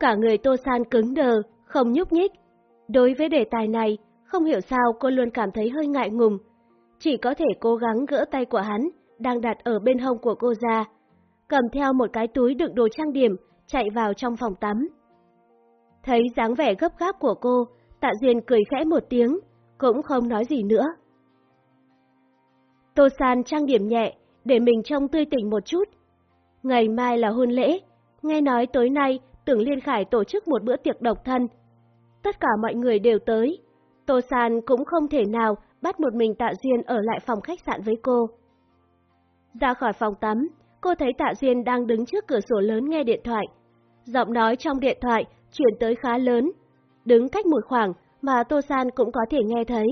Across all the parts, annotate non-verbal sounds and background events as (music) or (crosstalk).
Cả người Tô San cứng đờ, không nhúc nhích. Đối với đề tài này, không hiểu sao cô luôn cảm thấy hơi ngại ngùng. Chỉ có thể cố gắng gỡ tay của hắn, đang đặt ở bên hông của cô ra. Cầm theo một cái túi đựng đồ trang điểm, chạy vào trong phòng tắm. Thấy dáng vẻ gấp gáp của cô, Tạ Duyên cười khẽ một tiếng, cũng không nói gì nữa. Tô San trang điểm nhẹ, để mình trông tươi tỉnh một chút. Ngày mai là hôn lễ, nghe nói tối nay Tưởng Liên Khải tổ chức một bữa tiệc độc thân. Tất cả mọi người đều tới, Tô San cũng không thể nào bắt một mình Tạ Duyên ở lại phòng khách sạn với cô. Ra khỏi phòng tắm, cô thấy Tạ Duyên đang đứng trước cửa sổ lớn nghe điện thoại. Giọng nói trong điện thoại chuyển tới khá lớn, đứng cách một khoảng mà Tô San cũng có thể nghe thấy.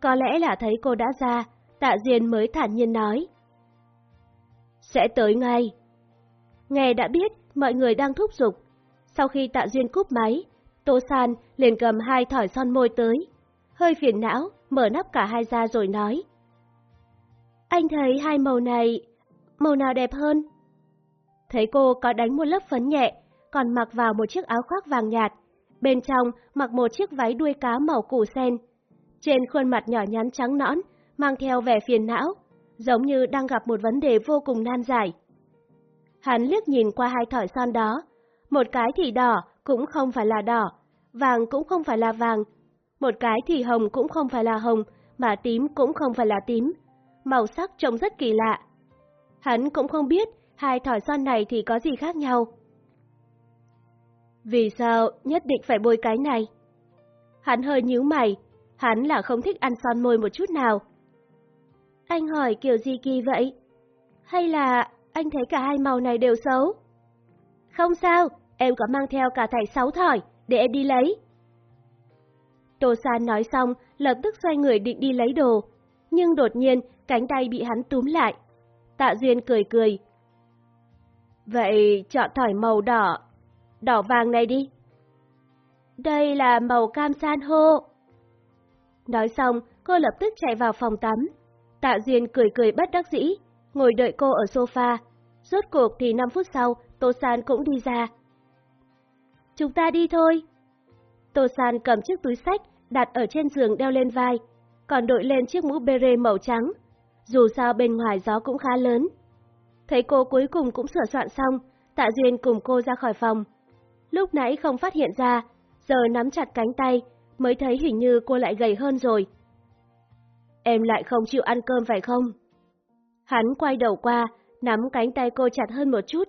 Có lẽ là thấy cô đã ra, Tạ Duyên mới thản nhiên nói. Sẽ tới ngay. Nghe đã biết mọi người đang thúc giục. Sau khi Tạ Duyên cúp máy, Tô San liền cầm hai thỏi son môi tới. Hơi phiền não, mở nắp cả hai ra rồi nói. Anh thấy hai màu này, màu nào đẹp hơn? Thấy cô có đánh một lớp phấn nhẹ, còn mặc vào một chiếc áo khoác vàng nhạt, bên trong mặc một chiếc váy đuôi cá màu củ sen. Trên khuôn mặt nhỏ nhắn trắng nõn, mang theo vẻ phiền não, giống như đang gặp một vấn đề vô cùng nan giải. Hắn liếc nhìn qua hai thỏi son đó, một cái thì đỏ cũng không phải là đỏ, vàng cũng không phải là vàng, một cái thì hồng cũng không phải là hồng, mà tím cũng không phải là tím. Màu sắc trông rất kỳ lạ. Hắn cũng không biết hai thỏi son này thì có gì khác nhau. Vì sao nhất định phải bôi cái này? Hắn hơi nhíu mày, hắn là không thích ăn son môi một chút nào. Anh hỏi kiểu gì kỳ vậy? Hay là anh thấy cả hai màu này đều xấu? Không sao, em có mang theo cả thảy sáu thỏi, để em đi lấy. Tô San nói xong, lập tức xoay người định đi lấy đồ, nhưng đột nhiên cánh tay bị hắn túm lại. Tạ Duyên cười cười. Vậy chọn thỏi màu đỏ, đỏ vàng này đi. Đây là màu cam san hô. Nói xong, cô lập tức chạy vào phòng tắm. Tạ Duyên cười cười bất đắc dĩ, ngồi đợi cô ở sofa. Rốt cuộc thì 5 phút sau, Tô San cũng đi ra. Chúng ta đi thôi. Tô San cầm chiếc túi sách đặt ở trên giường đeo lên vai, còn đội lên chiếc mũ beret màu trắng. Dù sao bên ngoài gió cũng khá lớn. Thấy cô cuối cùng cũng sửa soạn xong, Tạ Duyên cùng cô ra khỏi phòng. Lúc nãy không phát hiện ra, giờ nắm chặt cánh tay, mới thấy hình như cô lại gầy hơn rồi. Em lại không chịu ăn cơm phải không? Hắn quay đầu qua, nắm cánh tay cô chặt hơn một chút.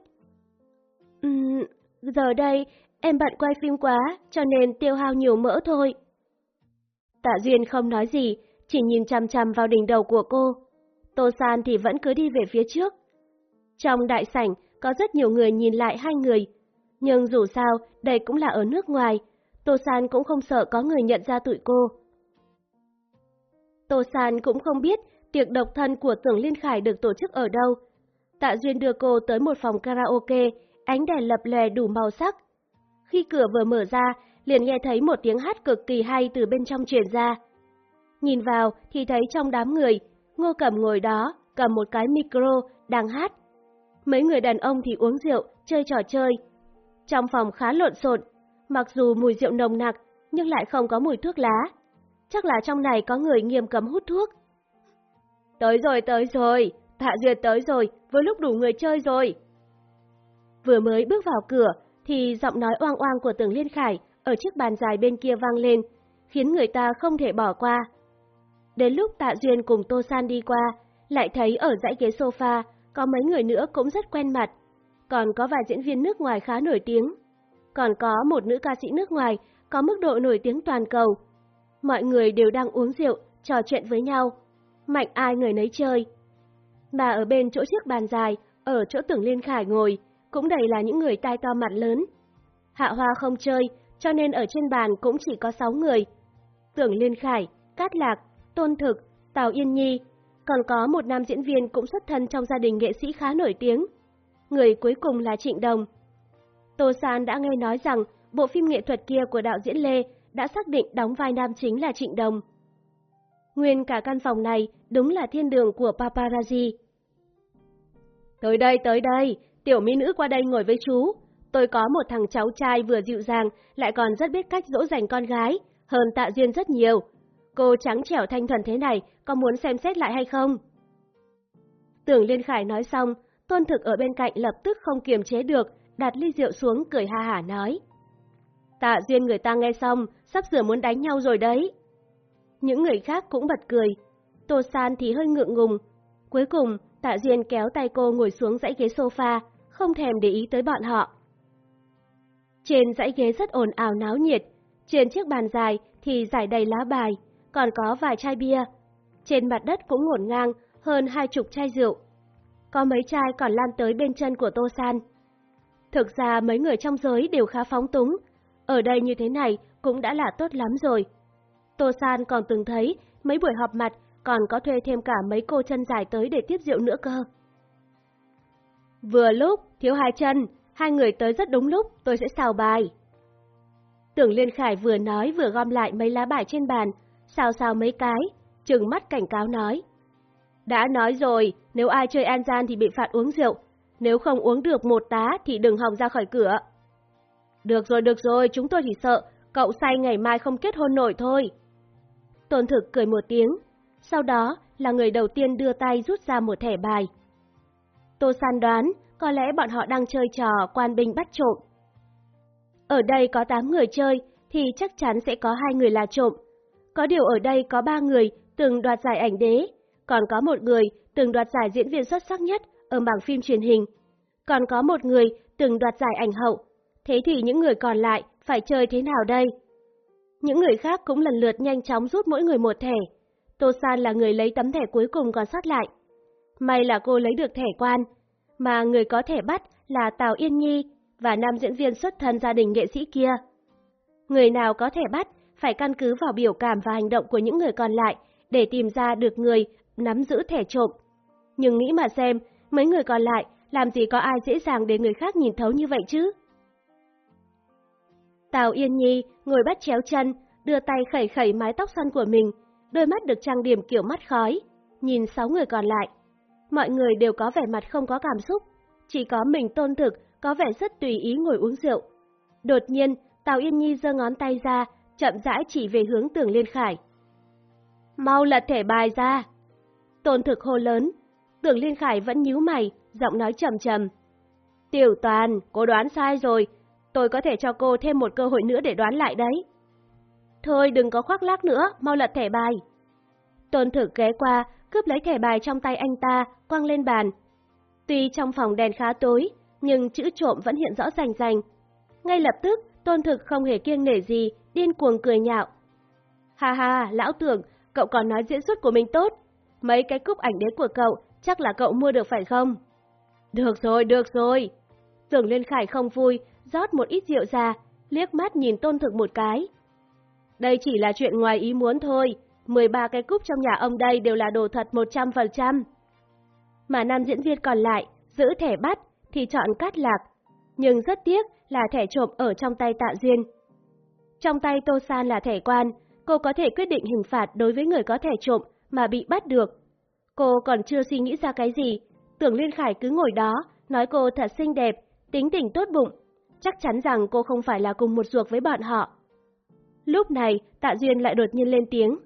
Ừm, giờ đây em bận quay phim quá, cho nên tiêu hao nhiều mỡ thôi. Tạ Duyên không nói gì, chỉ nhìn chằm chằm vào đỉnh đầu của cô. Tô San thì vẫn cứ đi về phía trước. Trong đại sảnh, có rất nhiều người nhìn lại hai người. Nhưng dù sao, đây cũng là ở nước ngoài, Tô San cũng không sợ có người nhận ra tụi cô. Tô San cũng không biết tiệc độc thân của Tưởng Liên Khải được tổ chức ở đâu. Tạ Duyên đưa cô tới một phòng karaoke, ánh đèn lập lè đủ màu sắc. Khi cửa vừa mở ra, liền nghe thấy một tiếng hát cực kỳ hay từ bên trong truyền ra. Nhìn vào thì thấy trong đám người, Ngô Cẩm ngồi đó, cầm một cái micro, đang hát. Mấy người đàn ông thì uống rượu, chơi trò chơi. Trong phòng khá lộn xộn, mặc dù mùi rượu nồng nặc, nhưng lại không có mùi thuốc lá. Chắc là trong này có người nghiêm cấm hút thuốc. Tới rồi, tới rồi, Tạ Duyệt tới rồi, với lúc đủ người chơi rồi. Vừa mới bước vào cửa, thì giọng nói oang oang của Tưởng Liên Khải ở chiếc bàn dài bên kia vang lên, khiến người ta không thể bỏ qua. Đến lúc Tạ Duyên cùng Tô San đi qua, lại thấy ở dãy ghế sofa có mấy người nữa cũng rất quen mặt, còn có vài diễn viên nước ngoài khá nổi tiếng. Còn có một nữ ca sĩ nước ngoài có mức độ nổi tiếng toàn cầu. Mọi người đều đang uống rượu, trò chuyện với nhau. Mạnh ai người nấy chơi. Mà ở bên chỗ chiếc bàn dài, ở chỗ tưởng Liên Khải ngồi, cũng đầy là những người tai to mặt lớn. Hạ Hoa không chơi, cho nên ở trên bàn cũng chỉ có 6 người. Tưởng Liên Khải, Cát Lạc, Tôn Thực, Tào Yên Nhi, còn có một nam diễn viên cũng xuất thân trong gia đình nghệ sĩ khá nổi tiếng. Người cuối cùng là Trịnh Đồng. Tô San đã nghe nói rằng bộ phim nghệ thuật kia của đạo diễn Lê đã xác định đóng vai nam chính là Trịnh Đồng. Nguyên cả căn phòng này đúng là thiên đường của paparazzi. Tới đây, tới đây, tiểu mỹ nữ qua đây ngồi với chú. Tôi có một thằng cháu trai vừa dịu dàng, lại còn rất biết cách dỗ dành con gái, hơn tạ duyên rất nhiều. Cô trắng trẻo thanh thuần thế này, có muốn xem xét lại hay không? Tưởng Liên Khải nói xong, Tôn Thực ở bên cạnh lập tức không kiềm chế được, đặt ly rượu xuống cười ha hả nói. Tạ Duyên người ta nghe xong, sắp sửa muốn đánh nhau rồi đấy. Những người khác cũng bật cười. Tô San thì hơi ngượng ngùng. Cuối cùng, Tạ Duyên kéo tay cô ngồi xuống dãy ghế sofa, không thèm để ý tới bọn họ. Trên dãy ghế rất ồn ào náo nhiệt, trên chiếc bàn dài thì giải đầy lá bài, còn có vài chai bia. Trên mặt đất cũng ngổn ngang hơn hai chục chai rượu. Có mấy chai còn lan tới bên chân của Tô San. Thực ra mấy người trong giới đều khá phóng túng, ở đây như thế này cũng đã là tốt lắm rồi. Tô San còn từng thấy mấy buổi họp mặt còn có thuê thêm cả mấy cô chân dài tới để tiếp rượu nữa cơ. Vừa lúc, thiếu hai chân, hai người tới rất đúng lúc, tôi sẽ xào bài. Tưởng Liên Khải vừa nói vừa gom lại mấy lá bài trên bàn, xào xào mấy cái, trừng mắt cảnh cáo nói. Đã nói rồi, nếu ai chơi an gian thì bị phạt uống rượu, nếu không uống được một tá thì đừng hòng ra khỏi cửa. Được rồi, được rồi, chúng tôi chỉ sợ, cậu say ngày mai không kết hôn nổi thôi. Tôn thực cười một tiếng, sau đó là người đầu tiên đưa tay rút ra một thẻ bài. Tô San đoán, có lẽ bọn họ đang chơi trò quan binh bắt trộm. Ở đây có 8 người chơi, thì chắc chắn sẽ có hai người là trộm. Có điều ở đây có ba người từng đoạt giải ảnh đế, còn có một người từng đoạt giải diễn viên xuất sắc nhất ở bảng phim truyền hình. Còn có một người từng đoạt giải ảnh hậu. Thế thì những người còn lại phải chơi thế nào đây? Những người khác cũng lần lượt nhanh chóng rút mỗi người một thẻ. Tô San là người lấy tấm thẻ cuối cùng còn sót lại. May là cô lấy được thẻ quan, mà người có thẻ bắt là Tào Yên Nhi và nam diễn viên xuất thân gia đình nghệ sĩ kia. Người nào có thẻ bắt phải căn cứ vào biểu cảm và hành động của những người còn lại để tìm ra được người nắm giữ thẻ trộm. Nhưng nghĩ mà xem, mấy người còn lại làm gì có ai dễ dàng để người khác nhìn thấu như vậy chứ? Tào Yên Nhi ngồi bắt chéo chân, đưa tay khẩy khẩy mái tóc xoăn của mình, đôi mắt được trang điểm kiểu mắt khói, nhìn sáu người còn lại. Mọi người đều có vẻ mặt không có cảm xúc, chỉ có mình tôn thực có vẻ rất tùy ý ngồi uống rượu. Đột nhiên, Tào Yên Nhi giơ ngón tay ra, chậm rãi chỉ về hướng tưởng Liên Khải. Mau lật thẻ bài ra! Tôn thực hô lớn, tưởng Liên Khải vẫn nhíu mày, giọng nói trầm trầm. Tiểu toàn, cô đoán sai rồi, tôi có thể cho cô thêm một cơ hội nữa để đoán lại đấy. Thôi đừng có khoác lác nữa, mau lật thẻ bài. Tôn thực ghé qua, cướp lấy thẻ bài trong tay anh ta, quăng lên bàn. Tuy trong phòng đèn khá tối, nhưng chữ trộm vẫn hiện rõ rành rành. Ngay lập tức, tôn thực không hề kiêng nể gì, điên cuồng cười nhạo. Ha ha, lão tưởng, cậu còn nói diễn xuất của mình tốt. Mấy cái cúp ảnh đế của cậu, chắc là cậu mua được phải không? Được rồi, được rồi. Tưởng Liên Khải không vui, rót một ít rượu ra, liếc mắt nhìn tôn thực một cái. Đây chỉ là chuyện ngoài ý muốn thôi, 13 cái cúp trong nhà ông đây đều là đồ thật 100%. Mà nam diễn viên còn lại, giữ thẻ bắt, thì chọn cát lạc, nhưng rất tiếc là thẻ trộm ở trong tay tạ duyên. Trong tay Tô San là thẻ quan, cô có thể quyết định hình phạt đối với người có thẻ trộm mà bị bắt được. Cô còn chưa suy nghĩ ra cái gì, tưởng Liên Khải cứ ngồi đó, nói cô thật xinh đẹp, tính tình tốt bụng, chắc chắn rằng cô không phải là cùng một ruột với bọn họ. Lúc này, Tạ Duyên lại đột nhiên lên tiếng.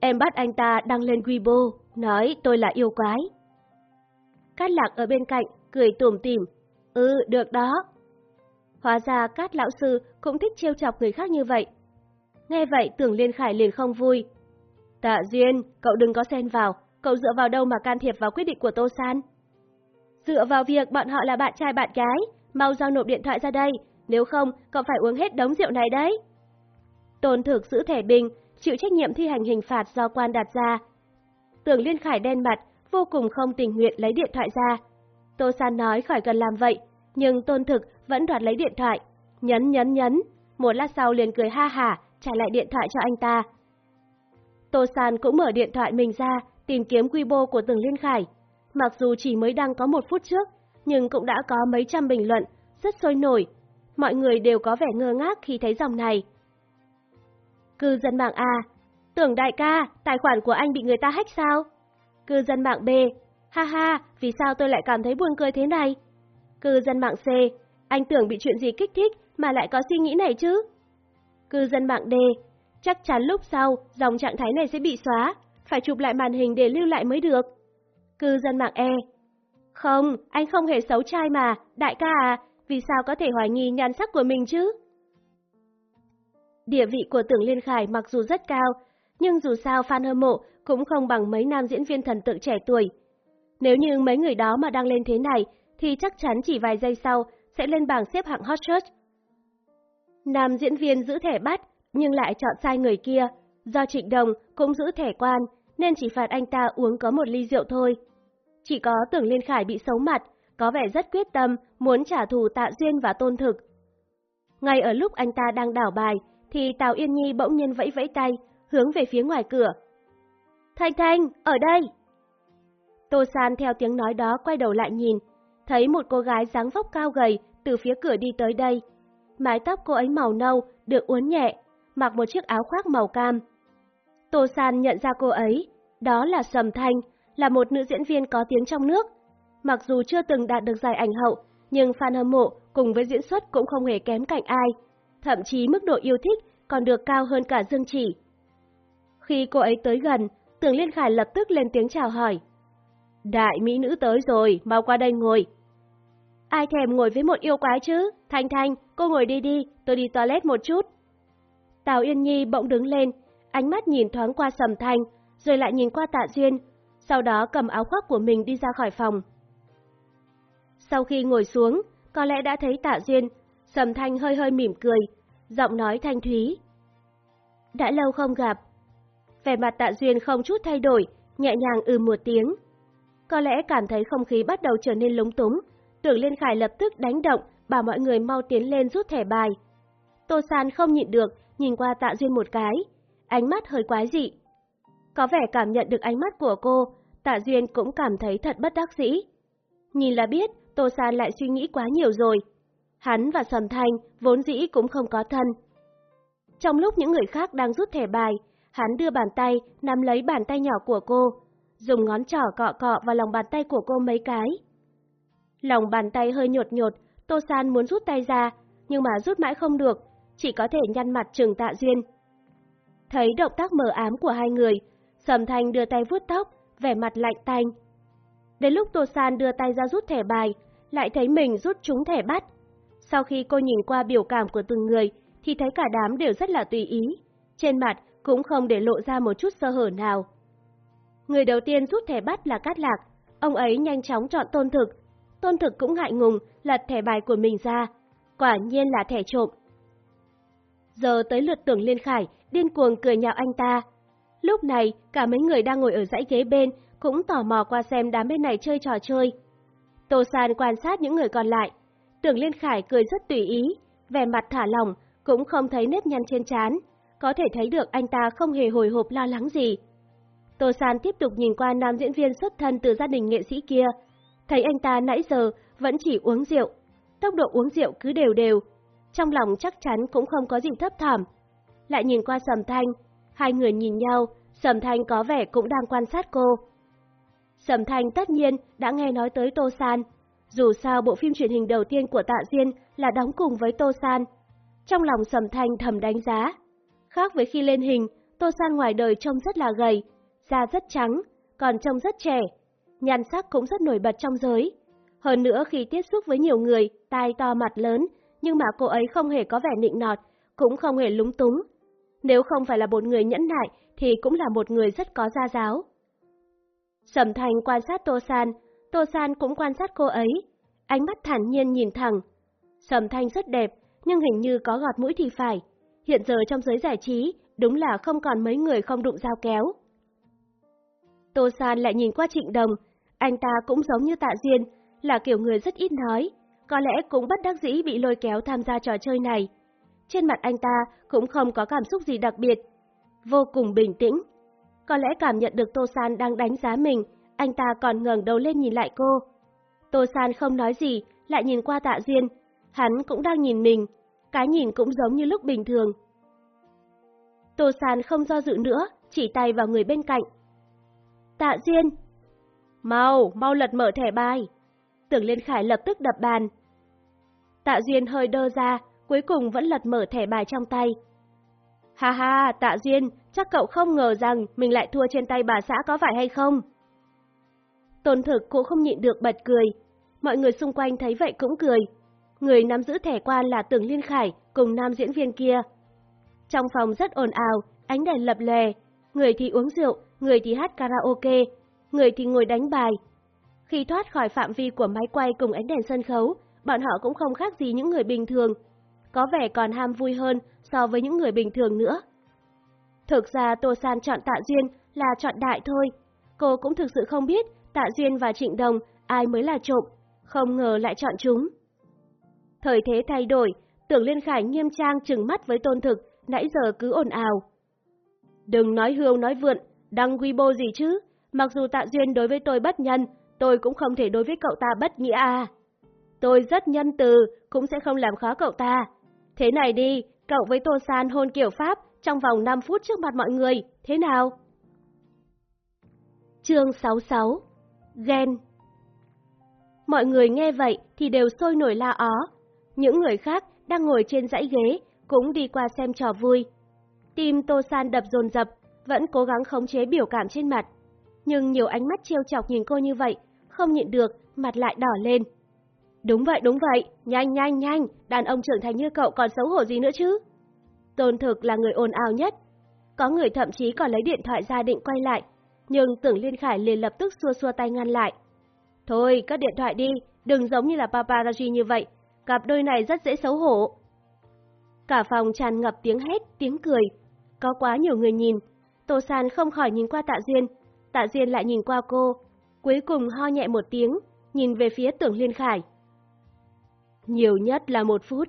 Em bắt anh ta đăng lên Weibo, nói tôi là yêu quái. Cát lạc ở bên cạnh, cười tủm tỉm. Ừ, được đó. Hóa ra Cát lão sư cũng thích trêu chọc người khác như vậy. Nghe vậy tưởng Liên Khải liền không vui. Tạ Duyên, cậu đừng có xen vào, cậu dựa vào đâu mà can thiệp vào quyết định của Tô San? Dựa vào việc bọn họ là bạn trai bạn gái, mau giao nộp điện thoại ra đây, nếu không cậu phải uống hết đống rượu này đấy. Tôn thực giữ thẻ bình, chịu trách nhiệm thi hành hình phạt do quan đặt ra. Tưởng Liên Khải đen mặt, vô cùng không tình nguyện lấy điện thoại ra. Tô San nói khỏi cần làm vậy, nhưng Tôn Thực vẫn đoạt lấy điện thoại, nhấn nhấn nhấn, một lát sau liền cười ha hả, trả lại điện thoại cho anh ta. Tô San cũng mở điện thoại mình ra, tìm kiếm quy bô của Tưởng Liên Khải. Mặc dù chỉ mới đăng có một phút trước, nhưng cũng đã có mấy trăm bình luận, rất sôi nổi. Mọi người đều có vẻ ngơ ngác khi thấy dòng này. Cư dân mạng A, tưởng đại ca, tài khoản của anh bị người ta hack sao? Cư dân mạng B, ha ha, vì sao tôi lại cảm thấy buồn cười thế này? Cư dân mạng C, Anh tưởng bị chuyện gì kích thích mà lại có suy nghĩ này chứ? Cư dân mạng D, chắc chắn lúc sau dòng trạng thái này sẽ bị xóa, phải chụp lại màn hình để lưu lại mới được. Cư dân mạng E, không, anh không hề xấu trai mà, đại ca à, vì sao có thể hoài nghi nhan sắc của mình chứ? Địa vị của Tưởng Liên Khải mặc dù rất cao, nhưng dù sao fan hâm mộ cũng không bằng mấy nam diễn viên thần tượng trẻ tuổi. Nếu như mấy người đó mà đang lên thế này, thì chắc chắn chỉ vài giây sau sẽ lên bảng xếp hạng hot search. Nam diễn viên giữ thẻ bắt, nhưng lại chọn sai người kia. Do Trịnh Đồng cũng giữ thẻ quan, nên chỉ phạt anh ta uống có một ly rượu thôi. Chỉ có Tưởng Liên Khải bị xấu mặt, có vẻ rất quyết tâm muốn trả thù Tạ Duyên và Tôn Thực. Ngay ở lúc anh ta đang đảo bài, thì Tào Yên Nhi bỗng nhiên vẫy vẫy tay, hướng về phía ngoài cửa. Thanh Thanh, ở đây! Tô San theo tiếng nói đó quay đầu lại nhìn, thấy một cô gái dáng vóc cao gầy từ phía cửa đi tới đây. Mái tóc cô ấy màu nâu, được uốn nhẹ, mặc một chiếc áo khoác màu cam. Tô San nhận ra cô ấy, đó là Sầm Thanh, là một nữ diễn viên có tiếng trong nước. Mặc dù chưa từng đạt được giải ảnh hậu, nhưng fan hâm mộ cùng với diễn xuất cũng không hề kém cạnh ai. Thậm chí mức độ yêu thích còn được cao hơn cả Dương Chỉ. Khi cô ấy tới gần, Tưởng Liên Khải lập tức lên tiếng chào hỏi. Đại mỹ nữ tới rồi, mau qua đây ngồi. Ai thèm ngồi với một yêu quái chứ? Thanh Thanh, cô ngồi đi đi, tôi đi toilet một chút. Tào Yên Nhi bỗng đứng lên, ánh mắt nhìn thoáng qua Sầm Thanh, rồi lại nhìn qua Tạ Duyên, sau đó cầm áo khoác của mình đi ra khỏi phòng. Sau khi ngồi xuống, có lẽ đã thấy Tạ Duyên, Sầm Thanh hơi hơi mỉm cười, giọng nói thanh thúy. Đã lâu không gặp. Vẻ mặt Tạ Duyên không chút thay đổi, nhẹ nhàng ừ một tiếng. Có lẽ cảm thấy không khí bắt đầu trở nên lúng túng, Tưởng Liên Khải lập tức đánh động, bảo mọi người mau tiến lên rút thẻ bài. Tô San không nhịn được, nhìn qua Tạ Duyên một cái, ánh mắt hơi quái dị. Có vẻ cảm nhận được ánh mắt của cô, Tạ Duyên cũng cảm thấy thật bất đắc dĩ. Nhìn là biết, Tô San lại suy nghĩ quá nhiều rồi. Hắn và Sầm Thanh vốn dĩ cũng không có thân. Trong lúc những người khác đang rút thẻ bài, hắn đưa bàn tay nắm lấy bàn tay nhỏ của cô, dùng ngón trỏ cọ cọ vào lòng bàn tay của cô mấy cái. Lòng bàn tay hơi nhột nhột, Tô San muốn rút tay ra, nhưng mà rút mãi không được, chỉ có thể nhăn mặt trừng tạ duyên. Thấy động tác mờ ám của hai người, Sầm Thanh đưa tay vuốt tóc, vẻ mặt lạnh tanh. Đến lúc Tô San đưa tay ra rút thẻ bài, lại thấy mình rút trúng thẻ bắt. Sau khi cô nhìn qua biểu cảm của từng người, thì thấy cả đám đều rất là tùy ý. Trên mặt cũng không để lộ ra một chút sơ hở nào. Người đầu tiên rút thẻ bắt là Cát Lạc, ông ấy nhanh chóng chọn tôn thực. Tôn thực cũng ngại ngùng lật thẻ bài của mình ra, quả nhiên là thẻ trộm. Giờ tới lượt tưởng Liên Khải, điên cuồng cười nhạo anh ta. Lúc này, cả mấy người đang ngồi ở dãy ghế bên cũng tò mò qua xem đám bên này chơi trò chơi. Tô San quan sát những người còn lại. Tưởng Liên Khải cười rất tùy ý, vẻ mặt thả lỏng, cũng không thấy nếp nhăn trên trán. Có thể thấy được anh ta không hề hồi hộp lo lắng gì. Tô San tiếp tục nhìn qua nam diễn viên xuất thân từ gia đình nghệ sĩ kia. Thấy anh ta nãy giờ vẫn chỉ uống rượu. Tốc độ uống rượu cứ đều đều. Trong lòng chắc chắn cũng không có gì thấp thỏm. Lại nhìn qua Sầm Thanh, hai người nhìn nhau, Sầm Thanh có vẻ cũng đang quan sát cô. Sầm Thanh tất nhiên đã nghe nói tới Tô San. Dù sao bộ phim truyền hình đầu tiên của Tạ Diên là đóng cùng với Tô San. Trong lòng Sầm Thanh thầm đánh giá. Khác với khi lên hình, Tô San ngoài đời trông rất là gầy, da rất trắng, còn trông rất trẻ. Nhan sắc cũng rất nổi bật trong giới. Hơn nữa khi tiếp xúc với nhiều người, tai to mặt lớn, nhưng mà cô ấy không hề có vẻ nịnh nọt, cũng không hề lúng túng. Nếu không phải là một người nhẫn nại, thì cũng là một người rất có gia giáo. Sầm Thành quan sát Tô San, Tô San cũng quan sát cô ấy. Ánh mắt thản nhiên nhìn thẳng. Sầm Thanh rất đẹp, nhưng hình như có gọt mũi thì phải. Hiện giờ trong giới giải trí, đúng là không còn mấy người không đụng dao kéo. Tô San lại nhìn qua Trịnh Đồng, anh ta cũng giống như Tạ Duyên, là kiểu người rất ít nói, có lẽ cũng bất đắc dĩ bị lôi kéo tham gia trò chơi này. Trên mặt anh ta cũng không có cảm xúc gì đặc biệt, vô cùng bình tĩnh. Có lẽ cảm nhận được Tô San đang đánh giá mình, anh ta còn ngẩng đầu lên nhìn lại cô. Tô San không nói gì, lại nhìn qua tạ Duyên. Hắn cũng đang nhìn mình, cái nhìn cũng giống như lúc bình thường. Tô San không do dự nữa, chỉ tay vào người bên cạnh. Tạ Duyên! Mau, mau lật mở thẻ bài! Tưởng Liên Khải lập tức đập bàn. Tạ Duyên hơi đơ ra, cuối cùng vẫn lật mở thẻ bài trong tay. Ha ha, Tạ Duyên, chắc cậu không ngờ rằng mình lại thua trên tay bà xã có phải hay không? Tôn thực cũng không nhịn được bật cười. Mọi người xung quanh thấy vậy cũng cười. Người nắm giữ thẻ quan là Tưởng Liên Khải cùng nam diễn viên kia. Trong phòng rất ồn ào, ánh đèn lập lè. Người thì uống rượu, người thì hát karaoke, người thì ngồi đánh bài. Khi thoát khỏi phạm vi của máy quay cùng ánh đèn sân khấu, bọn họ cũng không khác gì những người bình thường. Có vẻ còn ham vui hơn so với những người bình thường nữa. Thực ra Tô San chọn Tạ Duyên là chọn đại thôi. Cô cũng thực sự không biết Tạ Duyên và Trịnh Đồng ai mới là trộm, không ngờ lại chọn chúng. Thời thế thay đổi, tưởng Liên Khải nghiêm trang trừng mắt với tôn thực, nãy giờ cứ ồn ào. Đừng nói hương nói vượn, đăng Weibo gì chứ, mặc dù Tạ Duyên đối với tôi bất nhân, tôi cũng không thể đối với cậu ta bất nghĩa à. Tôi rất nhân từ, cũng sẽ không làm khó cậu ta. Thế này đi, cậu với Tô San hôn kiểu Pháp trong vòng 5 phút trước mặt mọi người, thế nào? Chương 66 Ghen Mọi người nghe vậy thì đều sôi nổi la ó. Những người khác đang ngồi trên dãy ghế cũng đi qua xem trò vui. Tim Tô San đập dồn dập, vẫn cố gắng khống chế biểu cảm trên mặt. Nhưng nhiều ánh mắt trêu chọc nhìn cô như vậy, không nhịn được, mặt lại đỏ lên. Đúng vậy, đúng vậy, nhanh nhanh nhanh, đàn ông trưởng thành như cậu còn xấu hổ gì nữa chứ? Tôn thực là người ồn ào nhất. Có người thậm chí còn lấy điện thoại ra định quay lại, nhưng tưởng Liên Khải liền lập tức xua xua tay ngăn lại. Thôi, cất điện thoại đi, đừng giống như là paparazzi như vậy, cặp đôi này rất dễ xấu hổ. Cả phòng tràn ngập tiếng hét, tiếng cười. Có quá nhiều người nhìn, Tô San không khỏi nhìn qua Tạ Duyên, Tạ Duyên lại nhìn qua cô, cuối cùng ho nhẹ một tiếng, nhìn về phía tưởng Liên Khải. Nhiều nhất là một phút.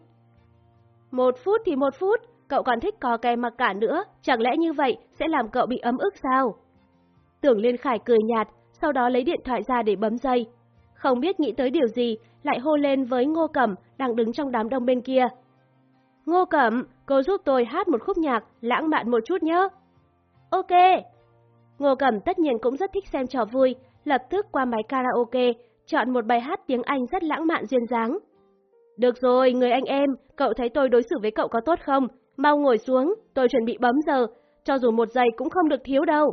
Một phút thì một phút, cậu còn thích cò kè mặc cả nữa, chẳng lẽ như vậy sẽ làm cậu bị ấm ức sao? Tưởng Liên Khải cười nhạt, sau đó lấy điện thoại ra để bấm dây. Không biết nghĩ tới điều gì, lại hô lên với Ngô Cẩm đang đứng trong đám đông bên kia. Ngô Cẩm, cô giúp tôi hát một khúc nhạc lãng mạn một chút nhé. Ok. Ngô Cẩm tất nhiên cũng rất thích xem trò vui, lập tức qua máy karaoke, chọn một bài hát tiếng Anh rất lãng mạn duyên dáng. Được rồi, người anh em, cậu thấy tôi đối xử với cậu có tốt không? Mau ngồi xuống, tôi chuẩn bị bấm giờ, cho dù một giây cũng không được thiếu đâu.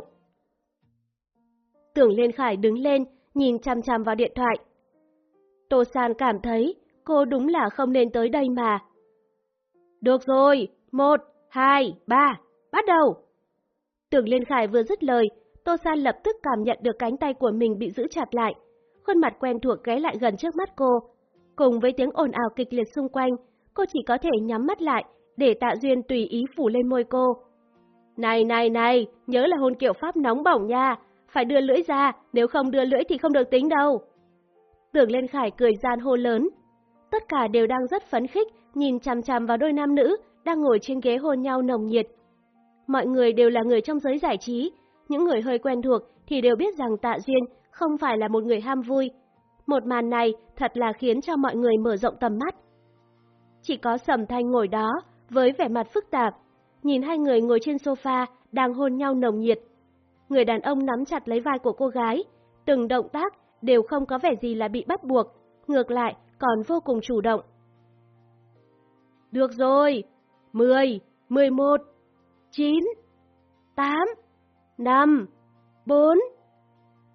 Tưởng Liên Khải đứng lên, nhìn chăm chăm vào điện thoại. Tô San cảm thấy cô đúng là không nên tới đây mà. Được rồi, một, hai, ba, bắt đầu. Tưởng Liên Khải vừa dứt lời, Tô San lập tức cảm nhận được cánh tay của mình bị giữ chặt lại. Khuôn mặt quen thuộc ghé lại gần trước mắt cô. Cùng với tiếng ồn ào kịch liệt xung quanh, cô chỉ có thể nhắm mắt lại để tạ duyên tùy ý phủ lên môi cô. Này này này, nhớ là hôn kiểu pháp nóng bỏng nha, phải đưa lưỡi ra, nếu không đưa lưỡi thì không được tính đâu. Tưởng lên khải cười gian hô lớn. Tất cả đều đang rất phấn khích, nhìn chằm chằm vào đôi nam nữ, đang ngồi trên ghế hôn nhau nồng nhiệt. Mọi người đều là người trong giới giải trí, những người hơi quen thuộc thì đều biết rằng Tạ Duyên không phải là một người ham vui. Một màn này thật là khiến cho mọi người mở rộng tầm mắt. Chỉ có Sầm Thanh ngồi đó, với vẻ mặt phức tạp, nhìn hai người ngồi trên sofa đang hôn nhau nồng nhiệt, người đàn ông nắm chặt lấy vai của cô gái, từng động tác đều không có vẻ gì là bị bắt buộc, ngược lại còn vô cùng chủ động. Được rồi, 10, 11, 9, 8, 5, 4.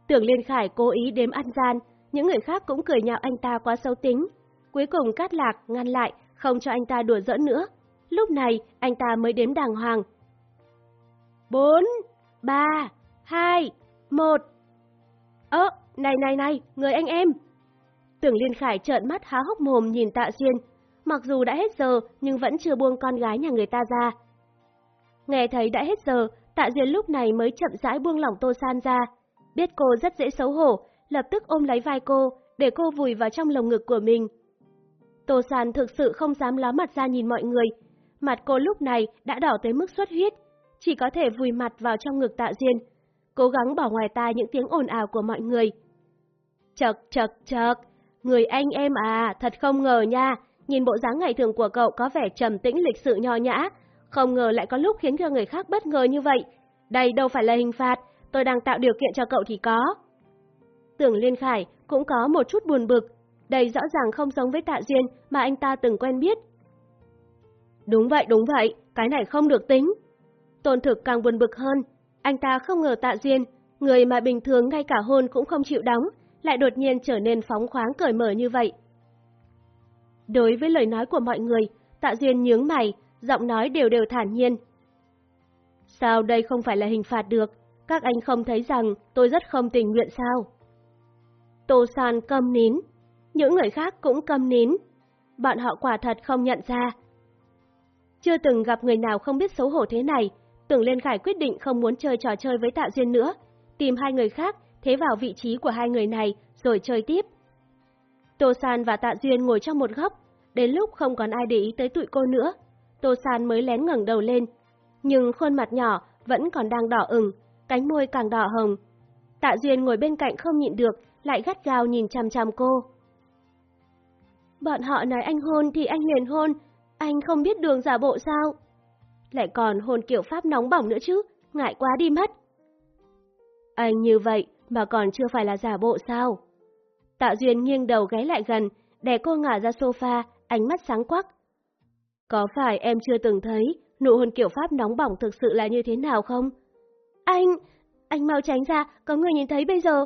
Tưởng Liên Khải cố ý đếm ăn gian, những người khác cũng cười nhạo anh ta quá xấu tính. Cuối cùng Cát Lạc ngăn lại, không cho anh ta đùa giỡn nữa. Lúc này, anh ta mới đếm đàng hoàng. 4, 3, hai, một. Ơ, này này này, người anh em. Tưởng Liên Khải trợn mắt há hốc mồm nhìn Tạ Duyên, mặc dù đã hết giờ nhưng vẫn chưa buông con gái nhà người ta ra. Nghe thấy đã hết giờ, Tạ Duyên lúc này mới chậm rãi buông lỏng Tô San ra. Biết cô rất dễ xấu hổ, lập tức ôm lấy vai cô, để cô vùi vào trong lồng ngực của mình. Tô Sàn thực sự không dám ló mặt ra nhìn mọi người. Mặt cô lúc này đã đỏ tới mức xuất huyết, chỉ có thể vùi mặt vào trong ngực Tạ Duyên, cố gắng bỏ ngoài tai những tiếng ồn ào của mọi người. Chật chật chật, người anh em à, thật không ngờ nha, nhìn bộ dáng ngày thường của cậu có vẻ trầm tĩnh lịch sự nho nhã, không ngờ lại có lúc khiến cho người khác bất ngờ như vậy. Đây đâu phải là hình phạt, tôi đang tạo điều kiện cho cậu thì có. Tưởng Liên Khải cũng có một chút buồn bực, Đây rõ ràng không giống với Tạ Duyên mà anh ta từng quen biết. Đúng vậy, đúng vậy, cái này không được tính. Tôn thực càng buồn bực hơn, anh ta không ngờ Tạ Duyên, người mà bình thường ngay cả hôn cũng không chịu đóng, lại đột nhiên trở nên phóng khoáng cởi mở như vậy. Đối với lời nói của mọi người, Tạ Duyên nhướng mày, giọng nói đều đều thản nhiên. Sao đây không phải là hình phạt được? Các anh không thấy rằng tôi rất không tình nguyện sao? Tô San câm nín, những người khác cũng câm nín. Bọn họ quả thật không nhận ra. Chưa từng gặp người nào không biết xấu hổ thế này, Tưởng Liên Khải quyết định không muốn chơi trò chơi với Tạ Duyên nữa, tìm hai người khác, thế vào vị trí của hai người này, rồi chơi tiếp. Tô San và Tạ Duyên ngồi trong một góc, đến lúc không còn ai để ý tới tụi cô nữa. Tô San mới lén ngẩng đầu lên, nhưng khuôn mặt nhỏ vẫn còn đang đỏ ửng, cánh môi càng đỏ hồng. Tạ Duyên ngồi bên cạnh không nhịn được, lại gắt gao nhìn chằm chằm cô. Bọn họ nói anh hôn thì anh liền hôn, anh không biết đường giả bộ sao? Lại còn hôn kiểu pháp nóng bỏng nữa chứ, ngại quá đi mất. Anh như vậy mà còn chưa phải là giả bộ sao? Tạ Duyên nghiêng đầu ghé lại gần, đè cô ngả ra sofa, ánh mắt sáng quắc. Có phải em chưa từng thấy nụ hôn kiểu pháp nóng bỏng thực sự là như thế nào không? Anh, anh mau tránh ra, có người nhìn thấy bây giờ.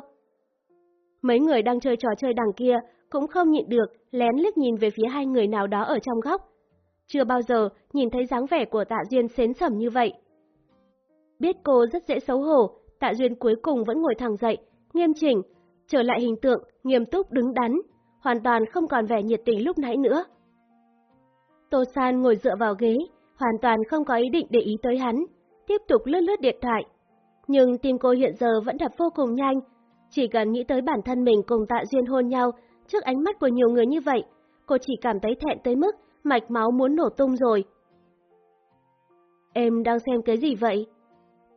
Mấy người đang chơi trò chơi đằng kia cũng không nhịn được, lén liếc nhìn về phía hai người nào đó ở trong góc. Chưa bao giờ nhìn thấy dáng vẻ của Tạ Duyên xến sẩm như vậy. Biết cô rất dễ xấu hổ, Tạ Duyên cuối cùng vẫn ngồi thẳng dậy, nghiêm chỉnh, trở lại hình tượng, nghiêm túc đứng đắn, hoàn toàn không còn vẻ nhiệt tình lúc nãy nữa. Tô San ngồi dựa vào ghế, hoàn toàn không có ý định để ý tới hắn, tiếp tục lướt lướt điện thoại. Nhưng tim cô hiện giờ vẫn đập vô cùng nhanh, chỉ cần nghĩ tới bản thân mình cùng Tạ Duyên hôn nhau trước ánh mắt của nhiều người như vậy, cô chỉ cảm thấy thẹn tới mức mạch máu muốn nổ tung rồi. Em đang xem cái gì vậy?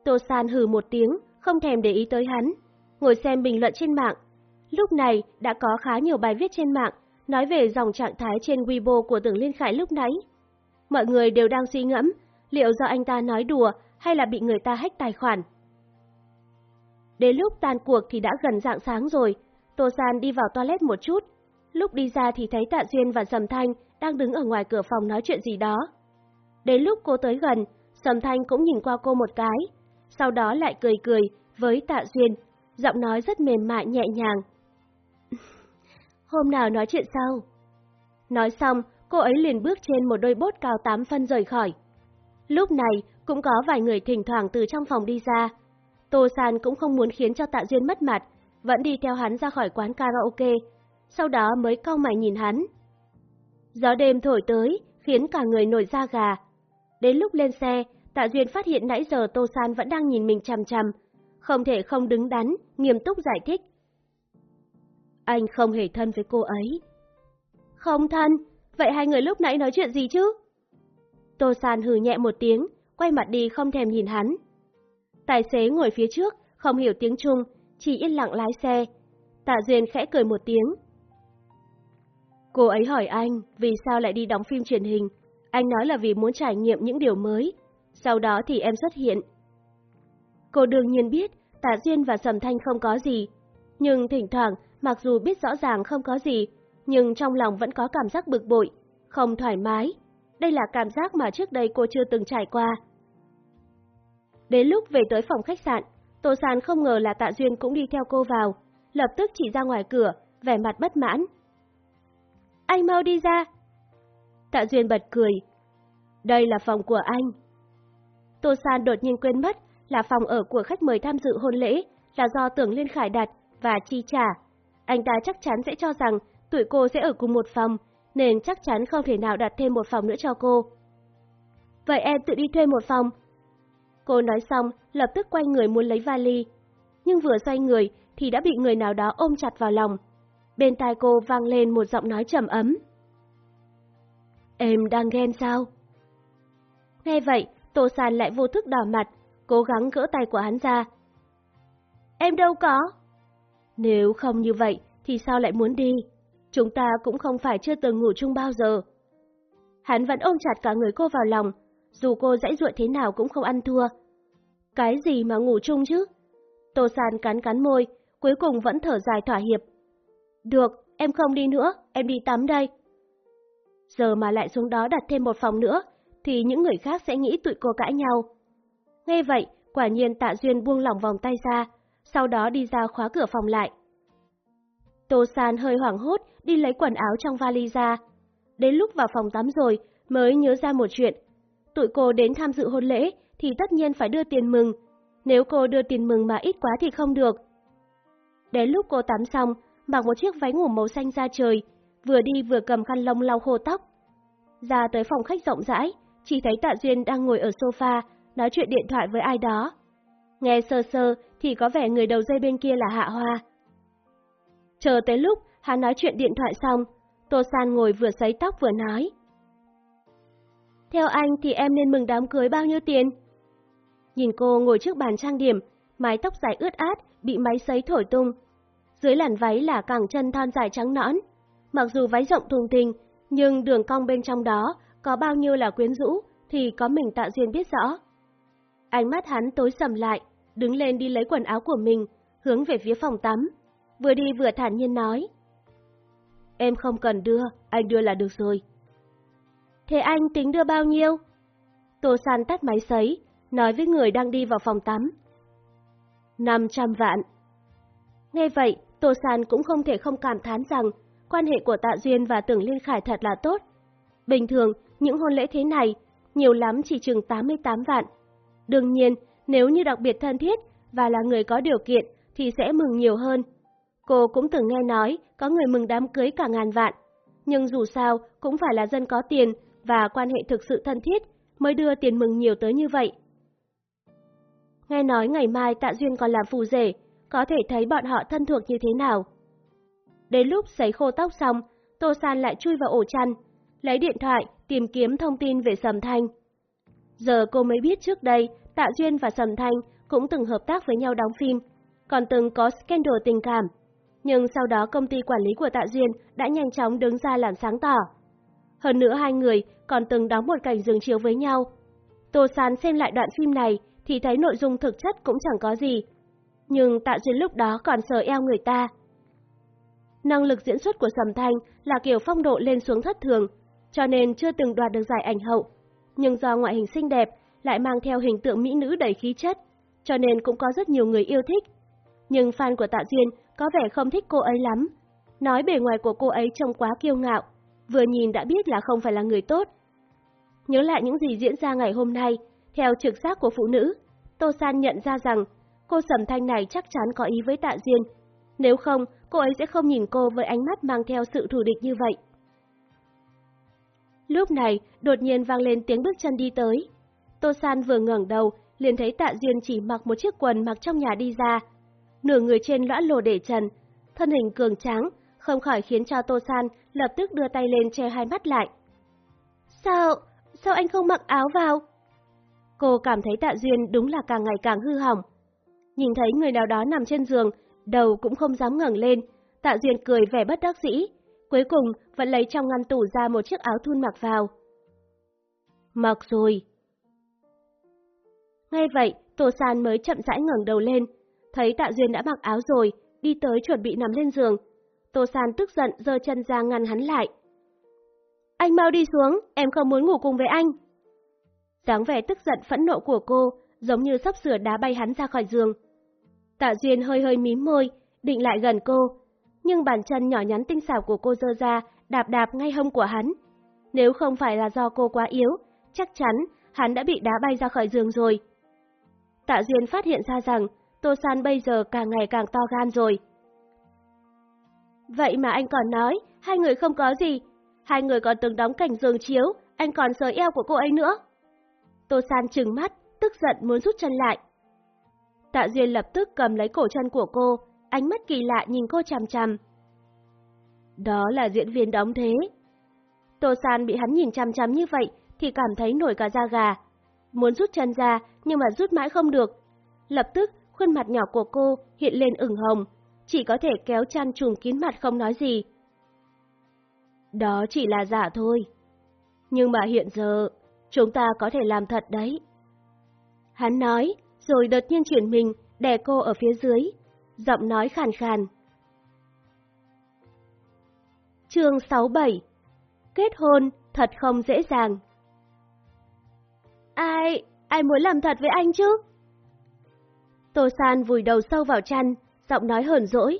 Tô San hừ một tiếng, không thèm để ý tới hắn, ngồi xem bình luận trên mạng. Lúc này đã có khá nhiều bài viết trên mạng nói về dòng trạng thái trên Weibo của Tưởng Liên Khải lúc nãy. Mọi người đều đang suy ngẫm liệu do anh ta nói đùa hay là bị người ta hack tài khoản. Đến lúc tan cuộc thì đã gần dạng sáng rồi, Tô San đi vào toilet một chút. Lúc đi ra thì thấy Tạ Duyên và Sầm Thanh đang đứng ở ngoài cửa phòng nói chuyện gì đó. Đến lúc cô tới gần, Sầm Thanh cũng nhìn qua cô một cái, sau đó lại cười cười với Tạ Duyên, giọng nói rất mềm mại nhẹ nhàng. (laughs) Hôm nào nói chuyện sau. Nói xong, cô ấy liền bước trên một đôi bốt cao tám phân rời khỏi. Lúc này, cũng có vài người thỉnh thoảng từ trong phòng đi ra. Tô San cũng không muốn khiến cho Tạ Duyên mất mặt, vẫn đi theo hắn ra khỏi quán karaoke, sau đó mới cau mày nhìn hắn. Gió đêm thổi tới, khiến cả người nổi da gà. Đến lúc lên xe, Tạ Duyên phát hiện nãy giờ Tô San vẫn đang nhìn mình chằm chằm, không thể không đứng đắn, nghiêm túc giải thích. Anh không hề thân với cô ấy. Không thân, vậy hai người lúc nãy nói chuyện gì chứ? Tô San hừ nhẹ một tiếng, quay mặt đi không thèm nhìn hắn. Tài xế ngồi phía trước, không hiểu tiếng Trung, chỉ yên lặng lái xe. Tạ Duyên khẽ cười một tiếng. Cô ấy hỏi anh vì sao lại đi đóng phim truyền hình. Anh nói là vì muốn trải nghiệm những điều mới. Sau đó thì em xuất hiện. Cô đương nhiên biết Tạ Duyên và Sầm Thanh không có gì. Nhưng thỉnh thoảng, mặc dù biết rõ ràng không có gì, nhưng trong lòng vẫn có cảm giác bực bội, không thoải mái. Đây là cảm giác mà trước đây cô chưa từng trải qua. Đến lúc về tới phòng khách sạn, Tô Sán không ngờ là Tạ Duyên cũng đi theo cô vào, lập tức chỉ ra ngoài cửa, vẻ mặt bất mãn. Anh mau đi ra. Tạ Duyên bật cười. Đây là phòng của anh. Tô San đột nhiên quên mất là phòng ở của khách mời tham dự hôn lễ là do Tưởng Liên Khải đặt và chi trả. Anh ta chắc chắn sẽ cho rằng tụi cô sẽ ở cùng một phòng, nên chắc chắn không thể nào đặt thêm một phòng nữa cho cô. Vậy em tự đi thuê một phòng. Cô nói xong, lập tức quay người muốn lấy vali. Nhưng vừa xoay người thì đã bị người nào đó ôm chặt vào lòng. Bên tai cô vang lên một giọng nói trầm ấm. Em đang ghen sao? Nghe vậy, Tô Sàn lại vô thức đỏ mặt, cố gắng gỡ tay của hắn ra. Em đâu có. Nếu không như vậy, thì sao lại muốn đi? Chúng ta cũng không phải chưa từng ngủ chung bao giờ. Hắn vẫn ôm chặt cả người cô vào lòng, dù cô dãy ruộng thế nào cũng không ăn thua. Cái gì mà ngủ chung chứ? Tô San cắn cắn môi, cuối cùng vẫn thở dài thỏa hiệp. Được, em không đi nữa, em đi tắm đây. Giờ mà lại xuống đó đặt thêm một phòng nữa, thì những người khác sẽ nghĩ tụi cô cãi nhau. Nghe vậy, quả nhiên Tạ Duyên buông lỏng vòng tay ra, sau đó đi ra khóa cửa phòng lại. Tô San hơi hoảng hốt đi lấy quần áo trong vali ra. Đến lúc vào phòng tắm rồi mới nhớ ra một chuyện. Tụi cô đến tham dự hôn lễ thì tất nhiên phải đưa tiền mừng. Nếu cô đưa tiền mừng mà ít quá thì không được. Đến lúc cô tắm xong, mặc một chiếc váy ngủ màu xanh ra trời, vừa đi vừa cầm khăn lông lau khô tóc. Ra tới phòng khách rộng rãi, chỉ thấy Tạ Duyên đang ngồi ở sofa, nói chuyện điện thoại với ai đó. Nghe sơ sơ thì có vẻ người đầu dây bên kia là Hạ Hoa. Chờ tới lúc hắn nói chuyện điện thoại xong, Tô San ngồi vừa sấy tóc vừa nói. Theo anh thì em nên mừng đám cưới bao nhiêu tiền? Nhìn cô ngồi trước bàn trang điểm, mái tóc dài ướt át, bị máy sấy thổi tung. Dưới làn váy là cẳng chân thon dài trắng nõn. Mặc dù váy rộng thùng thình, nhưng đường cong bên trong đó có bao nhiêu là quyến rũ thì có mình Tạ Duyên biết rõ. Ánh mắt hắn tối sầm lại, đứng lên đi lấy quần áo của mình, hướng về phía phòng tắm. Vừa đi vừa thản nhiên nói. Em không cần đưa, anh đưa là được rồi. Thế anh tính đưa bao nhiêu? Tô San tắt máy sấy, nói với người đang đi vào phòng tắm. 500 vạn. Nghe vậy, Tô San cũng không thể không cảm thán rằng quan hệ của Tạ Duyên và Tưởng Liên Khải thật là tốt. Bình thường, những hôn lễ thế này, nhiều lắm chỉ chừng 88 vạn. Đương nhiên, nếu như đặc biệt thân thiết và là người có điều kiện thì sẽ mừng nhiều hơn. Cô cũng từng nghe nói có người mừng đám cưới cả ngàn vạn. Nhưng dù sao cũng phải là dân có tiền và quan hệ thực sự thân thiết mới đưa tiền mừng nhiều tới như vậy. Nghe nói ngày mai Tạ Duyên còn làm phù rể, có thể thấy bọn họ thân thuộc như thế nào. Đến lúc sấy khô tóc xong, Tô San lại chui vào ổ chăn, lấy điện thoại tìm kiếm thông tin về Sầm Thanh. Giờ cô mới biết trước đây Tạ Duyên và Sầm Thanh cũng từng hợp tác với nhau đóng phim, còn từng có scandal tình cảm. Nhưng sau đó công ty quản lý của Tạ Duyên đã nhanh chóng đứng ra làm sáng tỏ. Hơn nữa hai người còn từng đóng một cảnh giường chiếu với nhau. Tô Sán xem lại đoạn phim này thì thấy nội dung thực chất cũng chẳng có gì. Nhưng Tạ Duyên lúc đó còn sờ eo người ta. Năng lực diễn xuất của Sầm Thanh là kiểu phong độ lên xuống thất thường, cho nên chưa từng đoạt được giải ảnh hậu. Nhưng do ngoại hình xinh đẹp, lại mang theo hình tượng mỹ nữ đầy khí chất, cho nên cũng có rất nhiều người yêu thích. Nhưng fan của Tạ Duyên có vẻ không thích cô ấy lắm. Nói bề ngoài của cô ấy trông quá kiêu ngạo, vừa nhìn đã biết là không phải là người tốt. Nhớ lại những gì diễn ra ngày hôm nay, theo trực giác của phụ nữ, Tô San nhận ra rằng cô Sầm Thanh này chắc chắn có ý với Tạ diên Nếu không, cô ấy sẽ không nhìn cô với ánh mắt mang theo sự thù địch như vậy. Lúc này, đột nhiên vang lên tiếng bước chân đi tới. Tô San vừa ngẩng đầu, liền thấy Tạ Duyên chỉ mặc một chiếc quần mặc trong nhà đi ra. Nửa người trên lõa lồ để trần, thân hình cường tráng, không khỏi khiến cho Tô San lập tức đưa tay lên che hai mắt lại. Sao, sao anh không mặc áo vào? Cô cảm thấy Tạ Duyên đúng là càng ngày càng hư hỏng. Nhìn thấy người nào đó nằm trên giường, đầu cũng không dám ngẩng lên, Tạ Duyên cười vẻ bất đắc dĩ, cuối cùng vẫn lấy trong ngăn tủ ra một chiếc áo thun mặc vào. Mặc rồi. Ngay vậy, Tô San mới chậm rãi ngẩng đầu lên, thấy Tạ Duyên đã mặc áo rồi, đi tới chuẩn bị nằm lên giường. Tô San tức giận giơ chân ra ngăn hắn lại. Anh mau đi xuống, em không muốn ngủ cùng với anh. dáng vẻ tức giận phẫn nộ của cô, giống như sắp sửa đá bay hắn ra khỏi giường. Tạ Duyên hơi hơi mím môi, định lại gần cô, nhưng bàn chân nhỏ nhắn tinh xảo của cô dơ ra, đạp đạp ngay hông của hắn. Nếu không phải là do cô quá yếu, chắc chắn hắn đã bị đá bay ra khỏi giường rồi. Tạ Duyên phát hiện ra rằng Tô San bây giờ càng ngày càng to gan rồi. Vậy mà anh còn nói, hai người không có gì. Hai người còn từng đóng cảnh giường chiếu, anh còn sờ eo của cô ấy nữa. Tô San trừng mắt, tức giận muốn rút chân lại. Tạ Duyên lập tức cầm lấy cổ chân của cô, ánh mắt kỳ lạ nhìn cô chằm chằm. Đó là diễn viên đóng thế. Tô San bị hắn nhìn chằm chằm như vậy thì cảm thấy nổi cả da gà. Muốn rút chân ra nhưng mà rút mãi không được. Lập tức khuôn mặt nhỏ của cô hiện lên ửng hồng, chỉ có thể kéo chăn trùm kín mặt không nói gì. Đó chỉ là giả thôi. Nhưng mà hiện giờ, chúng ta có thể làm thật đấy. Hắn nói, rồi đột nhiên chuyển mình, đè cô ở phía dưới, giọng nói khàn khàn. Chương 67 Kết hôn thật không dễ dàng. Ai, ai muốn làm thật với anh chứ? Tô San vùi đầu sâu vào chăn, giọng nói hờn dỗi.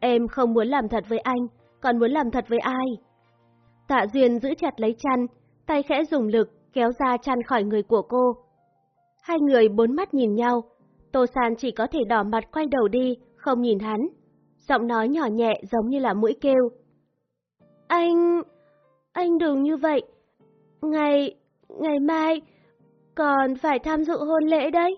Em không muốn làm thật với anh, còn muốn làm thật với ai? Tạ Duyên giữ chặt lấy chăn, tay khẽ dùng lực kéo ra chăn khỏi người của cô. Hai người bốn mắt nhìn nhau, Tô San chỉ có thể đỏ mặt quay đầu đi, không nhìn hắn. Giọng nói nhỏ nhẹ giống như là mũi kêu. Anh... anh đừng như vậy. Ngày... ngày mai... còn phải tham dự hôn lễ đấy.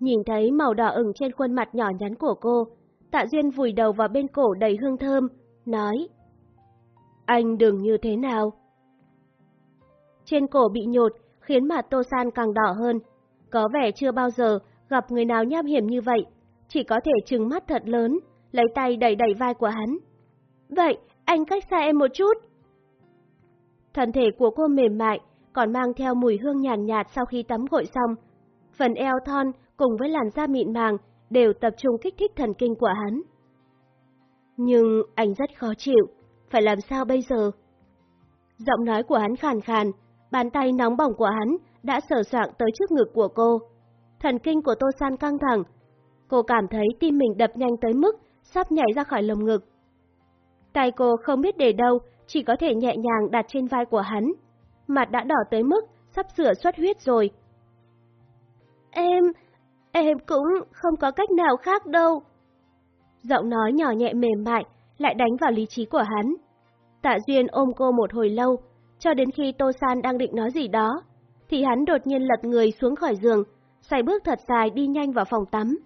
Nhìn thấy màu đỏ ửng trên khuôn mặt nhỏ nhắn của cô, Tạ Duyên vùi đầu vào bên cổ đầy hương thơm, nói Anh đừng như thế nào. Trên cổ bị nhột khiến mặt Tô San càng đỏ hơn. Có vẻ chưa bao giờ gặp người nào nham hiểm như vậy, chỉ có thể trừng mắt thật lớn, lấy tay đẩy đẩy vai của hắn. Vậy, anh cách xa em một chút. Thân thể của cô mềm mại, còn mang theo mùi hương nhàn nhạt, nhạt sau khi tắm gội xong. Phần eo thon cùng với làn da mịn màng đều tập trung kích thích thần kinh của hắn. Nhưng anh rất khó chịu, phải làm sao bây giờ? Giọng nói của hắn khàn khàn, bàn tay nóng bỏng của hắn đã sờ soạng tới trước ngực của cô. Thần kinh của Tô San căng thẳng. Cô cảm thấy tim mình đập nhanh tới mức sắp nhảy ra khỏi lồng ngực. Tay cô không biết để đâu, chỉ có thể nhẹ nhàng đặt trên vai của hắn. Mặt đã đỏ tới mức sắp sửa xuất huyết rồi. Em, em cũng không có cách nào khác đâu. Giọng nói nhỏ nhẹ mềm mại lại đánh vào lý trí của hắn. Tạ Duyên ôm cô một hồi lâu, cho đến khi Tô San đang định nói gì đó, thì hắn đột nhiên lật người xuống khỏi giường, xoay bước thật dài đi nhanh vào phòng tắm.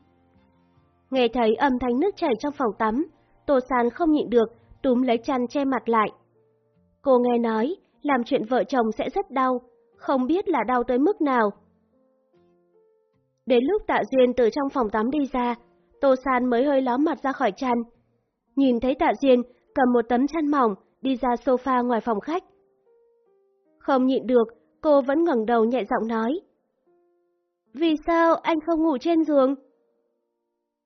Nghe thấy âm thanh nước chảy trong phòng tắm, Tô San không nhịn được, túm lấy chăn che mặt lại. Cô nghe nói, làm chuyện vợ chồng sẽ rất đau, không biết là đau tới mức nào. Đến lúc Tạ Duyên từ trong phòng tắm đi ra, Tô San mới hơi ló mặt ra khỏi chăn. Nhìn thấy Tạ Duyên cầm một tấm chăn mỏng đi ra sofa ngoài phòng khách. Không nhịn được, cô vẫn ngẩng đầu nhẹ giọng nói. Vì sao anh không ngủ trên giường?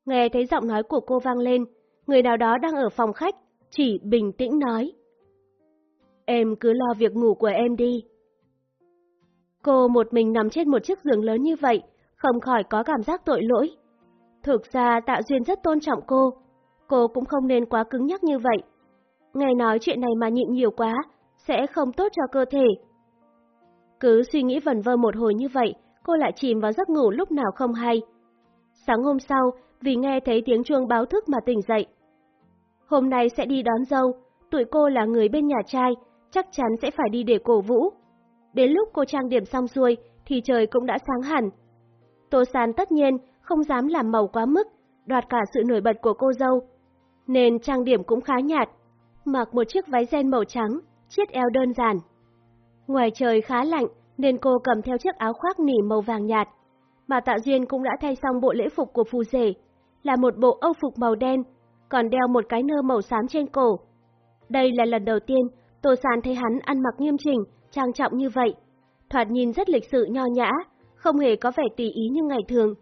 Nghe thấy giọng nói của cô vang lên, người nào đó đang ở phòng khách, chỉ bình tĩnh nói. Em cứ lo việc ngủ của em đi. Cô một mình nằm trên một chiếc giường lớn như vậy, không khỏi có cảm giác tội lỗi. Thực ra Tạ Duyên rất tôn trọng cô, cô cũng không nên quá cứng nhắc như vậy. Nghe nói chuyện này mà nhịn nhiều quá, sẽ không tốt cho cơ thể. Cứ suy nghĩ vần vơ một hồi như vậy, cô lại chìm vào giấc ngủ lúc nào không hay. Sáng hôm sau, vì nghe thấy tiếng chuông báo thức mà tỉnh dậy. Hôm nay sẽ đi đón dâu, tụi cô là người bên nhà trai, chắc chắn sẽ phải đi để cổ vũ. Đến lúc cô trang điểm xong xuôi thì trời cũng đã sáng hẳn. Tô San tất nhiên không dám làm màu quá mức, đoạt cả sự nổi bật của cô dâu. Nên trang điểm cũng khá nhạt, mặc một chiếc váy ren màu trắng, chiếc eo đơn giản. Ngoài trời khá lạnh nên cô cầm theo chiếc áo khoác nỉ màu vàng nhạt, mà Tạ Duyên cũng đã thay xong bộ lễ phục của phù rể, là một bộ âu phục màu đen, còn đeo một cái nơ màu xám trên cổ. Đây là lần đầu tiên Tô San thấy hắn ăn mặc nghiêm chỉnh, trang trọng như vậy, thoạt nhìn rất lịch sự nho nhã, không hề có vẻ tùy ý như ngày thường.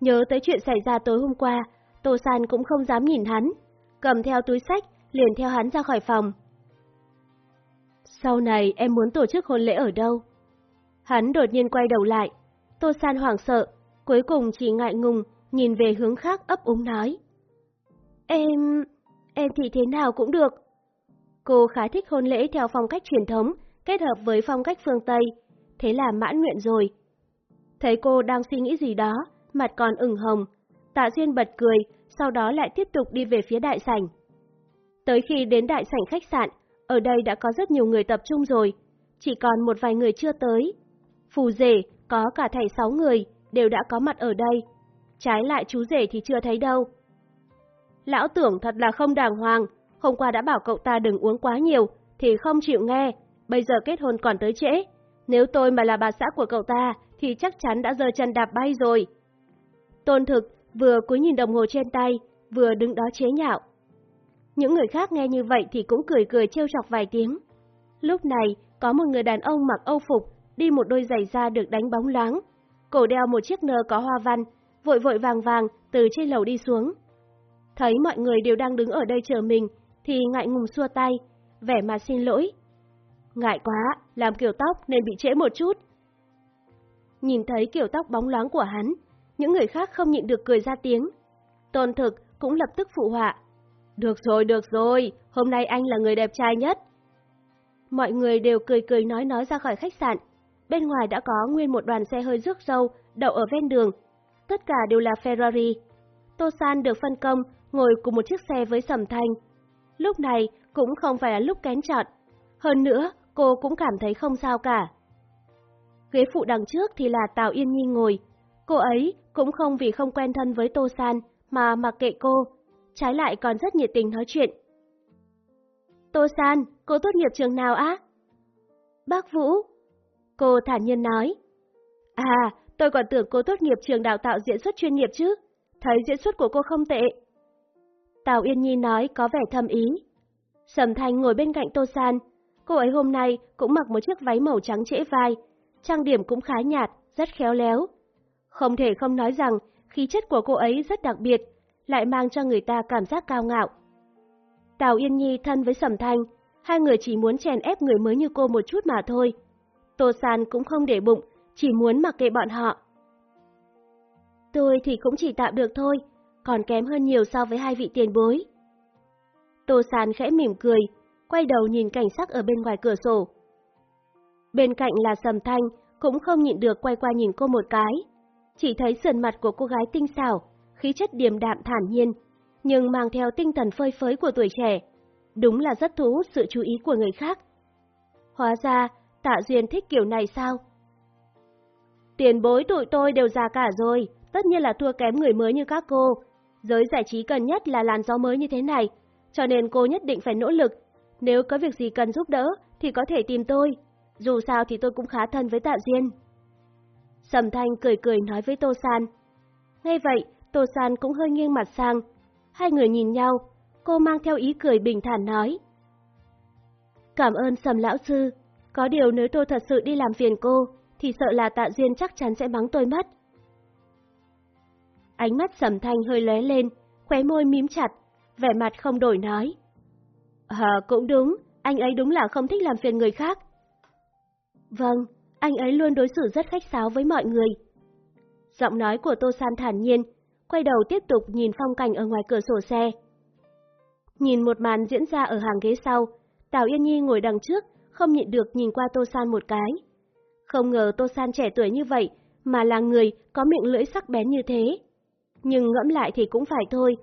Nhớ tới chuyện xảy ra tối hôm qua, Tô San cũng không dám nhìn hắn, cầm theo túi sách, liền theo hắn ra khỏi phòng. Sau này em muốn tổ chức hôn lễ ở đâu? Hắn đột nhiên quay đầu lại, Tô San hoảng sợ, cuối cùng chỉ ngại ngùng, nhìn về hướng khác ấp úng nói. Em... em thì thế nào cũng được. Cô khá thích hôn lễ theo phong cách truyền thống, kết hợp với phong cách phương Tây, thế là mãn nguyện rồi. Thấy cô đang suy nghĩ gì đó, mặt còn ửng hồng, Tạ Duyên bật cười, sau đó lại tiếp tục đi về phía đại sảnh. Tới khi đến đại sảnh khách sạn, ở đây đã có rất nhiều người tập trung rồi, chỉ còn một vài người chưa tới. Phù rể, có cả thầy sáu người, đều đã có mặt ở đây. Trái lại chú rể thì chưa thấy đâu. Lão tưởng thật là không đàng hoàng, hôm qua đã bảo cậu ta đừng uống quá nhiều, thì không chịu nghe, bây giờ kết hôn còn tới trễ. Nếu tôi mà là bà xã của cậu ta, thì chắc chắn đã giơ chân đạp bay rồi. Tôn thực vừa cúi nhìn đồng hồ trên tay, vừa đứng đó chế nhạo. Những người khác nghe như vậy thì cũng cười cười trêu chọc vài tiếng. Lúc này, có một người đàn ông mặc âu phục, đi một đôi giày da được đánh bóng loáng, cổ đeo một chiếc nơ có hoa văn, vội vội vàng vàng từ trên lầu đi xuống. Thấy mọi người đều đang đứng ở đây chờ mình, thì ngại ngùng xua tay, vẻ mà xin lỗi. Ngại quá, làm kiểu tóc nên bị trễ một chút. Nhìn thấy kiểu tóc bóng loáng của hắn, những người khác không nhịn được cười ra tiếng. Tôn thực cũng lập tức phụ họa. Được rồi, được rồi, hôm nay anh là người đẹp trai nhất. Mọi người đều cười cười nói nói ra khỏi khách sạn. Bên ngoài đã có nguyên một đoàn xe hơi rước râu đậu ở ven đường. Tất cả đều là Ferrari. Tô San được phân công ngồi cùng một chiếc xe với Sầm Thanh. Lúc này cũng không phải là lúc kén chọn. Hơn nữa, cô cũng cảm thấy không sao cả. Ghế phụ đằng trước thì là Tào Yên Nhi ngồi. Cô ấy cũng không vì không quen thân với Tô San mà mặc kệ cô, trái lại còn rất nhiệt tình nói chuyện. Tô San, cô tốt nghiệp trường nào á? Bác Vũ. Cô thản nhiên nói. À, tôi còn tưởng cô tốt nghiệp trường đào tạo diễn xuất chuyên nghiệp chứ. Thấy diễn xuất của cô không tệ. Tào Yên Nhi nói có vẻ thâm ý. Sầm Thanh ngồi bên cạnh Tô San. Cô ấy hôm nay cũng mặc một chiếc váy màu trắng trễ vai. Trang điểm cũng khá nhạt, rất khéo léo. Không thể không nói rằng khí chất của cô ấy rất đặc biệt, lại mang cho người ta cảm giác cao ngạo. Tào Yên Nhi thân với Sầm Thanh, hai người chỉ muốn chèn ép người mới như cô một chút mà thôi. Tô San cũng không để bụng, chỉ muốn mặc kệ bọn họ. Tôi thì cũng chỉ tạm được thôi, còn kém hơn nhiều so với hai vị tiền bối. Tô San khẽ mỉm cười, quay đầu nhìn cảnh sắc ở bên ngoài cửa sổ. Bên cạnh là Sầm Thanh, cũng không nhịn được quay qua nhìn cô một cái. Chỉ thấy sườn mặt của cô gái tinh xảo, khí chất điềm đạm thản nhiên, nhưng mang theo tinh thần phơi phới của tuổi trẻ. Đúng là rất thu hút sự chú ý của người khác. Hóa ra, Tạ Duyên thích kiểu này sao? Tiền bối tụi tôi đều già cả rồi, tất nhiên là thua kém người mới như các cô. Giới giải trí cần nhất là làn gió mới như thế này, cho nên cô nhất định phải nỗ lực. Nếu có việc gì cần giúp đỡ thì có thể tìm tôi. Dù sao thì tôi cũng khá thân với Tạ Duyên. Sầm Thanh cười cười nói với Tô San. Ngay vậy, Tô San cũng hơi nghiêng mặt sang. Hai người nhìn nhau, cô mang theo ý cười bình thản nói. Cảm ơn Sầm Lão Sư, có điều nếu tôi thật sự đi làm phiền cô, thì sợ là Tạ Duyên chắc chắn sẽ mắng tôi mất. Ánh mắt Sầm Thanh hơi lóe lên, khóe môi mím chặt, vẻ mặt không đổi nói. Ờ, cũng đúng, anh ấy đúng là không thích làm phiền người khác. Vâng, anh ấy luôn đối xử rất khách sáo với mọi người. Giọng nói của Tô San thản nhiên, quay đầu tiếp tục nhìn phong cảnh ở ngoài cửa sổ xe. Nhìn một màn diễn ra ở hàng ghế sau, Tào Yên Nhi ngồi đằng trước, không nhịn được nhìn qua Tô San một cái. Không ngờ Tô San trẻ tuổi như vậy, mà là người có miệng lưỡi sắc bén như thế. Nhưng ngẫm lại thì cũng phải thôi,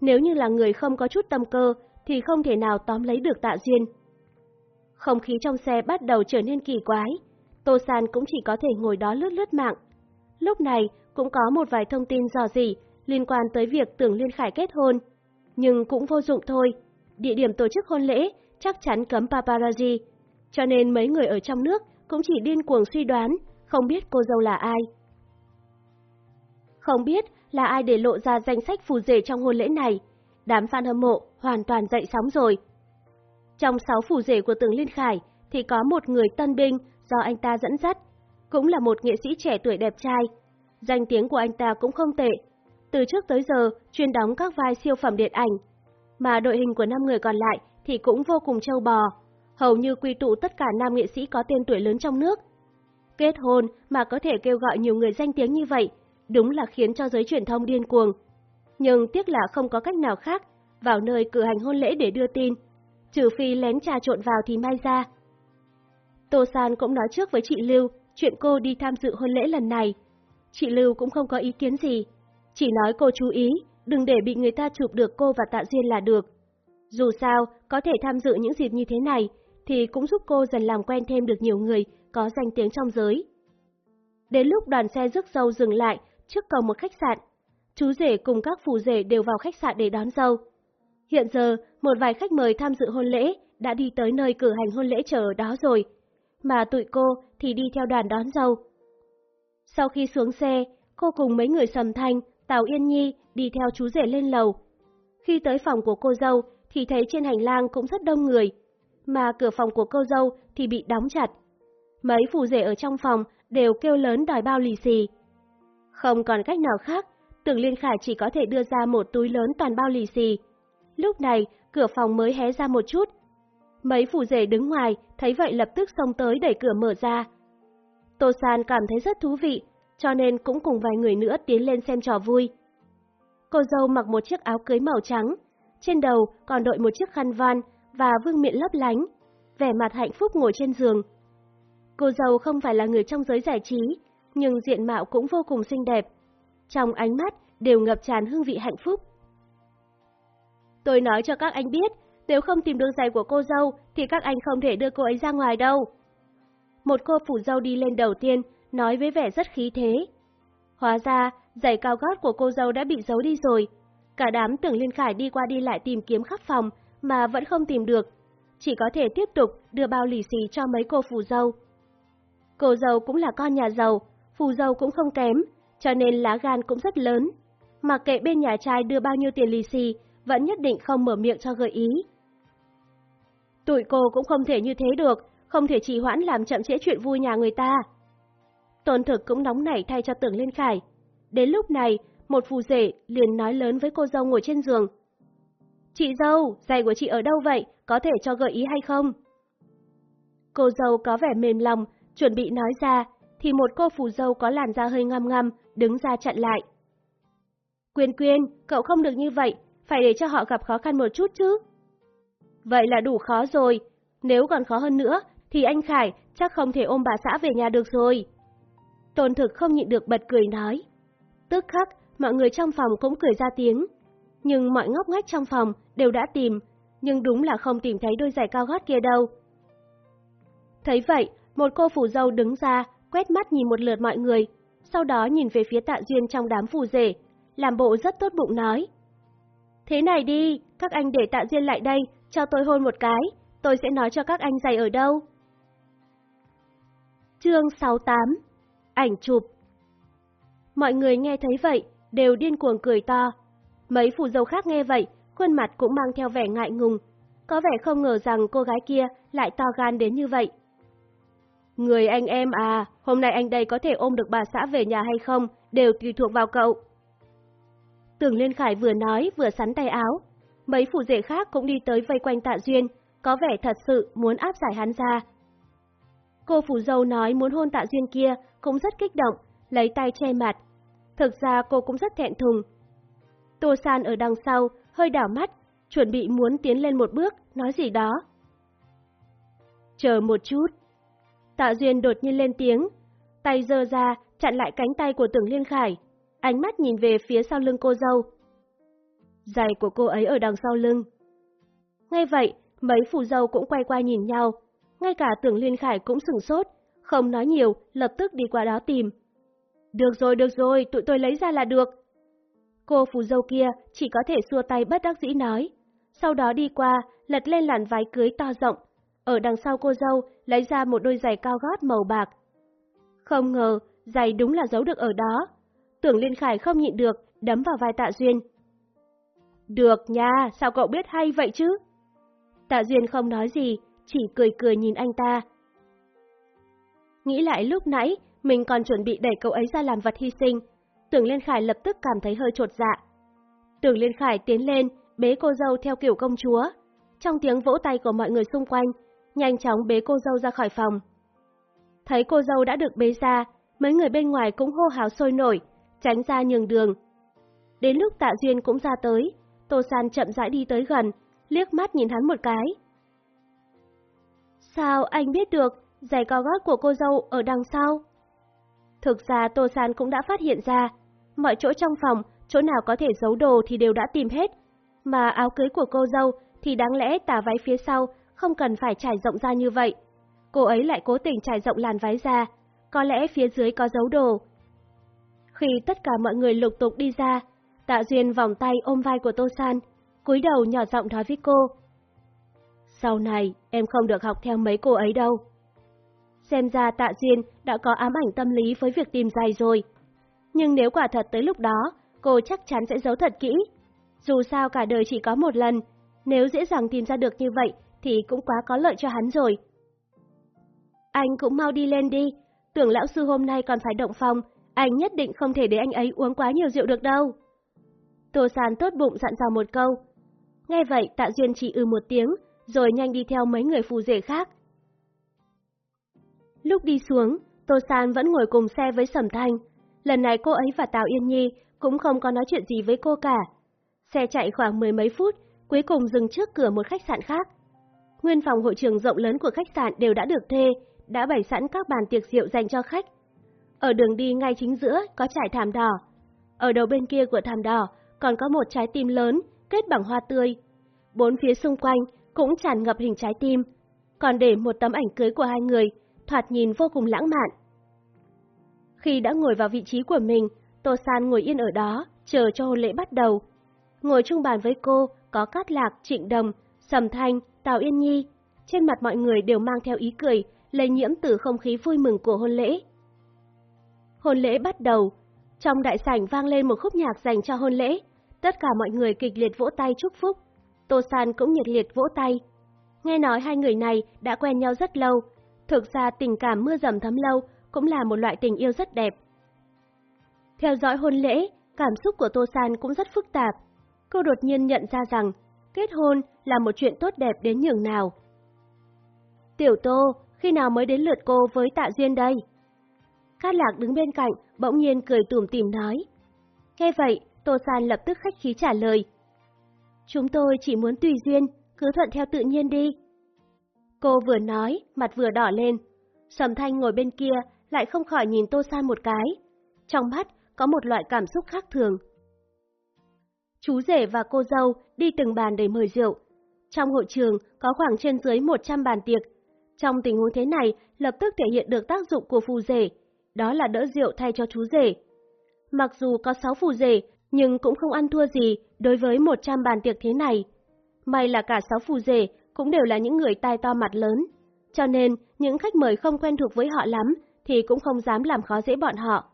nếu như là người không có chút tâm cơ thì không thể nào tóm lấy được tạ duyên. Không khí trong xe bắt đầu trở nên kỳ quái, Tô San cũng chỉ có thể ngồi đó lướt lướt mạng. Lúc này cũng có một vài thông tin dò dỉ liên quan tới việc tưởng Liên Khải kết hôn, nhưng cũng vô dụng thôi. Địa điểm tổ chức hôn lễ chắc chắn cấm paparazzi, cho nên mấy người ở trong nước cũng chỉ điên cuồng suy đoán, không biết cô dâu là ai. Không biết là ai để lộ ra danh sách phù rể trong hôn lễ này, đám fan hâm mộ hoàn toàn dậy sóng rồi. Trong sáu phù rể của Tường Liên Khải thì có một người tân binh do anh ta dẫn dắt, cũng là một nghệ sĩ trẻ tuổi đẹp trai. Danh tiếng của anh ta cũng không tệ, từ trước tới giờ chuyên đóng các vai siêu phẩm điện ảnh, mà đội hình của năm người còn lại thì cũng vô cùng trâu bò, hầu như quy tụ tất cả nam nghệ sĩ có tên tuổi lớn trong nước. Kết hôn mà có thể kêu gọi nhiều người danh tiếng như vậy, đúng là khiến cho giới truyền thông điên cuồng. Nhưng tiếc là không có cách nào khác, vào nơi cử hành hôn lễ để đưa tin, trừ phi lén trà trộn vào thì may ra. Tô San cũng nói trước với chị Lưu chuyện cô đi tham dự hôn lễ lần này. Chị Lưu cũng không có ý kiến gì, chỉ nói cô chú ý, đừng để bị người ta chụp được cô và Tạ Duyên là được. Dù sao, có thể tham dự những dịp như thế này, thì cũng giúp cô dần làm quen thêm được nhiều người có danh tiếng trong giới. Đến lúc đoàn xe rước dâu dừng lại trước cổng một khách sạn, chú rể cùng các phù rể đều vào khách sạn để đón dâu. Hiện giờ, một vài khách mời tham dự hôn lễ đã đi tới nơi cử hành hôn lễ chờ đó rồi, mà tụi cô thì đi theo đoàn đón dâu. Sau khi xuống xe, cô cùng mấy người sầm thanh, Tào Yên Nhi đi theo chú rể lên lầu. Khi tới phòng của cô dâu thì thấy trên hành lang cũng rất đông người, mà cửa phòng của cô dâu thì bị đóng chặt. Mấy phù rể ở trong phòng đều kêu lớn đòi bao lì xì. Không còn cách nào khác, tưởng Liên Khải chỉ có thể đưa ra một túi lớn toàn bao lì xì. Lúc này, cửa phòng mới hé ra một chút. Mấy phù rể đứng ngoài, thấy vậy lập tức xông tới đẩy cửa mở ra. Tô San cảm thấy rất thú vị, cho nên cũng cùng vài người nữa tiến lên xem trò vui. Cô dâu mặc một chiếc áo cưới màu trắng, trên đầu còn đội một chiếc khăn van và vương miệng lấp lánh, vẻ mặt hạnh phúc ngồi trên giường. Cô dâu không phải là người trong giới giải trí, nhưng diện mạo cũng vô cùng xinh đẹp. Trong ánh mắt đều ngập tràn hương vị hạnh phúc. Tôi nói cho các anh biết, nếu không tìm được giày của cô dâu thì các anh không thể đưa cô ấy ra ngoài đâu. Một cô phủ dâu đi lên đầu tiên, nói với vẻ rất khí thế. Hóa ra, giày cao gót của cô dâu đã bị giấu đi rồi. Cả đám tưởng Liên Khải đi qua đi lại tìm kiếm khắp phòng mà vẫn không tìm được. Chỉ có thể tiếp tục đưa bao lì xì cho mấy cô phù dâu. Cô dâu cũng là con nhà giàu, phù dâu cũng không kém, cho nên lá gan cũng rất lớn. Mà kệ bên nhà trai đưa bao nhiêu tiền lì xì, vẫn nhất định không mở miệng cho gợi ý. Tụi cô cũng không thể như thế được, không thể trì hoãn làm chậm trễ chuyện vui nhà người ta. Tôn thực cũng nóng nảy thay cho tưởng Liên Khải. Đến lúc này, một phù rể liền nói lớn với cô dâu ngồi trên giường. Chị dâu, giày của chị ở đâu vậy, có thể cho gợi ý hay không? Cô dâu có vẻ mềm lòng, chuẩn bị nói ra, thì một cô phù dâu có làn da hơi ngăm ngăm, đứng ra chặn lại. Quyên quyên, cậu không được như vậy, phải để cho họ gặp khó khăn một chút chứ. Vậy là đủ khó rồi, nếu còn khó hơn nữa, thì anh Khải chắc không thể ôm bà xã về nhà được rồi. Tôn thực không nhịn được bật cười nói. Tức khắc, mọi người trong phòng cũng cười ra tiếng. Nhưng mọi ngóc ngách trong phòng đều đã tìm, nhưng đúng là không tìm thấy đôi giày cao gót kia đâu. Thấy vậy, một cô phủ dâu đứng ra, quét mắt nhìn một lượt mọi người, sau đó nhìn về phía tạ duyên trong đám phù rể, làm bộ rất tốt bụng nói. Thế này đi, các anh để tạ duyên lại đây, cho tôi hôn một cái, tôi sẽ nói cho các anh giày ở đâu. Chương 68 Ảnh chụp Mọi người nghe thấy vậy, đều điên cuồng cười to. Mấy phù dâu khác nghe vậy, khuôn mặt cũng mang theo vẻ ngại ngùng. Có vẻ không ngờ rằng cô gái kia lại to gan đến như vậy. Người anh em à, hôm nay anh đây có thể ôm được bà xã về nhà hay không, đều tùy thuộc vào cậu. Tưởng Liên Khải vừa nói vừa sắn tay áo. Mấy phù rể khác cũng đi tới vây quanh tạ duyên, có vẻ thật sự muốn áp giải hắn ra. Cô phù dâu nói muốn hôn tạ duyên kia cũng rất kích động, lấy tay che mặt. Thực ra cô cũng rất thẹn thùng. Tô San ở đằng sau, hơi đảo mắt, chuẩn bị muốn tiến lên một bước, nói gì đó. Chờ một chút. Tạ Duyên đột nhiên lên tiếng, tay giơ ra, chặn lại cánh tay của tưởng Liên Khải, ánh mắt nhìn về phía sau lưng cô dâu. Giày của cô ấy ở đằng sau lưng. Ngay vậy, mấy phù dâu cũng quay qua nhìn nhau, ngay cả tưởng Liên Khải cũng sửng sốt, không nói nhiều, lập tức đi qua đó tìm. Được rồi, được rồi, tụi tôi lấy ra là được. Cô phù dâu kia chỉ có thể xua tay bất đắc dĩ nói. Sau đó đi qua, lật lên làn váy cưới to rộng. Ở đằng sau cô dâu, lấy ra một đôi giày cao gót màu bạc. Không ngờ, giày đúng là giấu được ở đó. Tưởng Liên Khải không nhịn được, đấm vào vai Tạ Duyên. Được nha, sao cậu biết hay vậy chứ? Tạ Duyên không nói gì, chỉ cười cười nhìn anh ta. Nghĩ lại lúc nãy, mình còn chuẩn bị đẩy cậu ấy ra làm vật hy sinh. Tưởng Liên Khải lập tức cảm thấy hơi trột dạ. Tưởng Liên Khải tiến lên, bế cô dâu theo kiểu công chúa. Trong tiếng vỗ tay của mọi người xung quanh, nhanh chóng bế cô dâu ra khỏi phòng. Thấy cô dâu đã được bế ra, mấy người bên ngoài cũng hô hào sôi nổi, tránh ra nhường đường. Đến lúc tạ duyên cũng ra tới, Tô San chậm rãi đi tới gần, liếc mắt nhìn hắn một cái. Sao anh biết được giày cao gót của cô dâu ở đằng sau? Thực ra Tô San cũng đã phát hiện ra, mọi chỗ trong phòng, chỗ nào có thể giấu đồ thì đều đã tìm hết, mà áo cưới của cô dâu thì đáng lẽ tà váy phía sau không cần phải trải rộng ra như vậy. Cô ấy lại cố tình trải rộng làn váy ra, có lẽ phía dưới có giấu đồ. Khi tất cả mọi người lục tục đi ra, Tạ Duyên vòng tay ôm vai của Tô San, cúi đầu nhỏ giọng nói với cô. Sau này, em không được học theo mấy cô ấy đâu. Xem ra Tạ Duyên đã có ám ảnh tâm lý với việc tìm giày rồi. Nhưng nếu quả thật tới lúc đó, cô chắc chắn sẽ giấu thật kỹ. Dù sao cả đời chỉ có một lần, nếu dễ dàng tìm ra được như vậy thì cũng quá có lợi cho hắn rồi. Anh cũng mau đi lên đi, tưởng lão sư hôm nay còn phải động phòng, anh nhất định không thể để anh ấy uống quá nhiều rượu được đâu. Tô Sàn tốt bụng dặn dò một câu. Nghe vậy Tạ Duyên chỉ ư một tiếng, rồi nhanh đi theo mấy người phù rể khác. Lúc đi xuống, Tô San vẫn ngồi cùng xe với Sầm Thanh. Lần này cô ấy và Tào Yên Nhi cũng không có nói chuyện gì với cô cả. Xe chạy khoảng mười mấy phút, cuối cùng dừng trước cửa một khách sạn khác. Nguyên phòng hội trường rộng lớn của khách sạn đều đã được thuê, đã bày sẵn các bàn tiệc rượu dành cho khách. Ở đường đi ngay chính giữa có trải thảm đỏ. Ở đầu bên kia của thảm đỏ còn có một trái tim lớn kết bằng hoa tươi. Bốn phía xung quanh cũng tràn ngập hình trái tim, còn để một tấm ảnh cưới của hai người, thoạt nhìn vô cùng lãng mạn. Khi đã ngồi vào vị trí của mình, Tô San ngồi yên ở đó, chờ cho hôn lễ bắt đầu. Ngồi chung bàn với cô có Cát Lạc, Trịnh Đồng, Sầm Thanh, Tào Yên Nhi. Trên mặt mọi người đều mang theo ý cười, lây nhiễm từ không khí vui mừng của hôn lễ. Hôn lễ bắt đầu. Trong đại sảnh vang lên một khúc nhạc dành cho hôn lễ. Tất cả mọi người kịch liệt vỗ tay chúc phúc. Tô San cũng nhiệt liệt vỗ tay. Nghe nói hai người này đã quen nhau rất lâu. Thực ra tình cảm mưa dầm thấm lâu cũng là một loại tình yêu rất đẹp. Theo dõi hôn lễ, cảm xúc của Tô San cũng rất phức tạp. Cô đột nhiên nhận ra rằng kết hôn là một chuyện tốt đẹp đến nhường nào. Tiểu Tô, khi nào mới đến lượt cô với Tạ Duyên đây? Cát Lạc đứng bên cạnh, bỗng nhiên cười tủm tỉm nói. Nghe vậy, Tô San lập tức khách khí trả lời. Chúng tôi chỉ muốn tùy duyên, cứ thuận theo tự nhiên đi. Cô vừa nói, mặt vừa đỏ lên. Sầm Thanh ngồi bên kia, lại không khỏi nhìn Tô San một cái. Trong mắt có một loại cảm xúc khác thường. Chú rể và cô dâu đi từng bàn để mời rượu. Trong hội trường có khoảng trên dưới 100 bàn tiệc. Trong tình huống thế này, lập tức thể hiện được tác dụng của phù rể, đó là đỡ rượu thay cho chú rể. Mặc dù có 6 phù rể, nhưng cũng không ăn thua gì đối với 100 bàn tiệc thế này. May là cả 6 phù rể cũng đều là những người tai to mặt lớn, cho nên những khách mời không quen thuộc với họ lắm thì cũng không dám làm khó dễ bọn họ.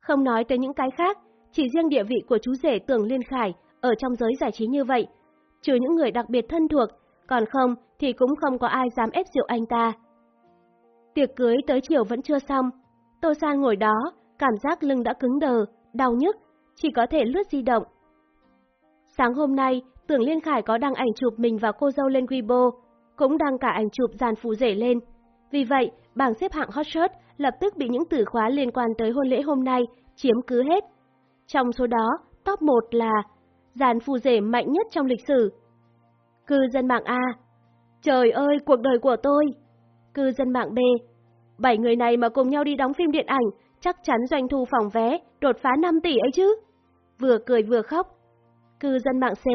Không nói tới những cái khác, chỉ riêng địa vị của chú rể Tưởng Liên Khải ở trong giới giải trí như vậy, trừ những người đặc biệt thân thuộc, còn không thì cũng không có ai dám ép rượu anh ta. Tiệc cưới tới chiều vẫn chưa xong, Tô San ngồi đó, cảm giác lưng đã cứng đờ, đau nhức, chỉ có thể lướt di động. Sáng hôm nay, Tưởng Liên Khải có đăng ảnh chụp mình và cô dâu lên Weibo, cũng đăng cả ảnh chụp dàn phù rể lên. Vì vậy, bảng xếp hạng hot search lập tức bị những từ khóa liên quan tới hôn lễ hôm nay chiếm cứ hết. Trong số đó, top 1 là dàn phù rể mạnh nhất trong lịch sử. Cư dân mạng A Trời ơi, cuộc đời của tôi! Cư dân mạng B Bảy người này mà cùng nhau đi đóng phim điện ảnh, chắc chắn doanh thu phòng vé đột phá 5 tỷ ấy chứ. Vừa cười vừa khóc. Cư dân mạng C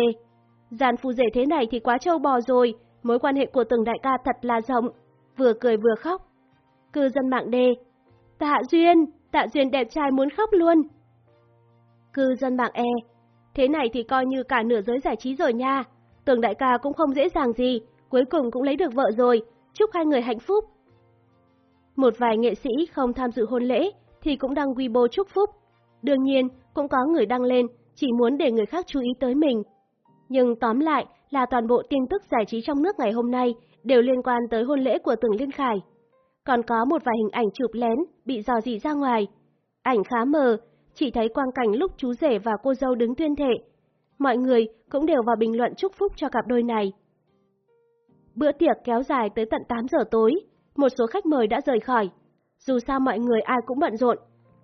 giàn phù rể thế này thì quá trâu bò rồi, mối quan hệ của từng đại ca thật là rộng. Vừa cười vừa khóc. Cư dân mạng D Tạ Duyên, Tạ Duyên đẹp trai muốn khóc luôn. Cư dân mạng E Thế này thì coi như cả nửa giới giải trí rồi nha. Tưởng đại ca cũng không dễ dàng gì, cuối cùng cũng lấy được vợ rồi. Chúc hai người hạnh phúc. Một vài nghệ sĩ không tham dự hôn lễ thì cũng đăng Weibo chúc phúc. Đương nhiên, cũng có người đăng lên chỉ muốn để người khác chú ý tới mình. Nhưng tóm lại là toàn bộ tin tức giải trí trong nước ngày hôm nay đều liên quan tới hôn lễ của Tường Liên Khải. Còn có một vài hình ảnh chụp lén bị dò dỉ ra ngoài. Ảnh khá mờ, chỉ thấy quang cảnh lúc chú rể và cô dâu đứng tuyên thệ. Mọi người cũng đều vào bình luận chúc phúc cho cặp đôi này. Bữa tiệc kéo dài tới tận 8 giờ tối, một số khách mời đã rời khỏi. Dù sao mọi người ai cũng bận rộn,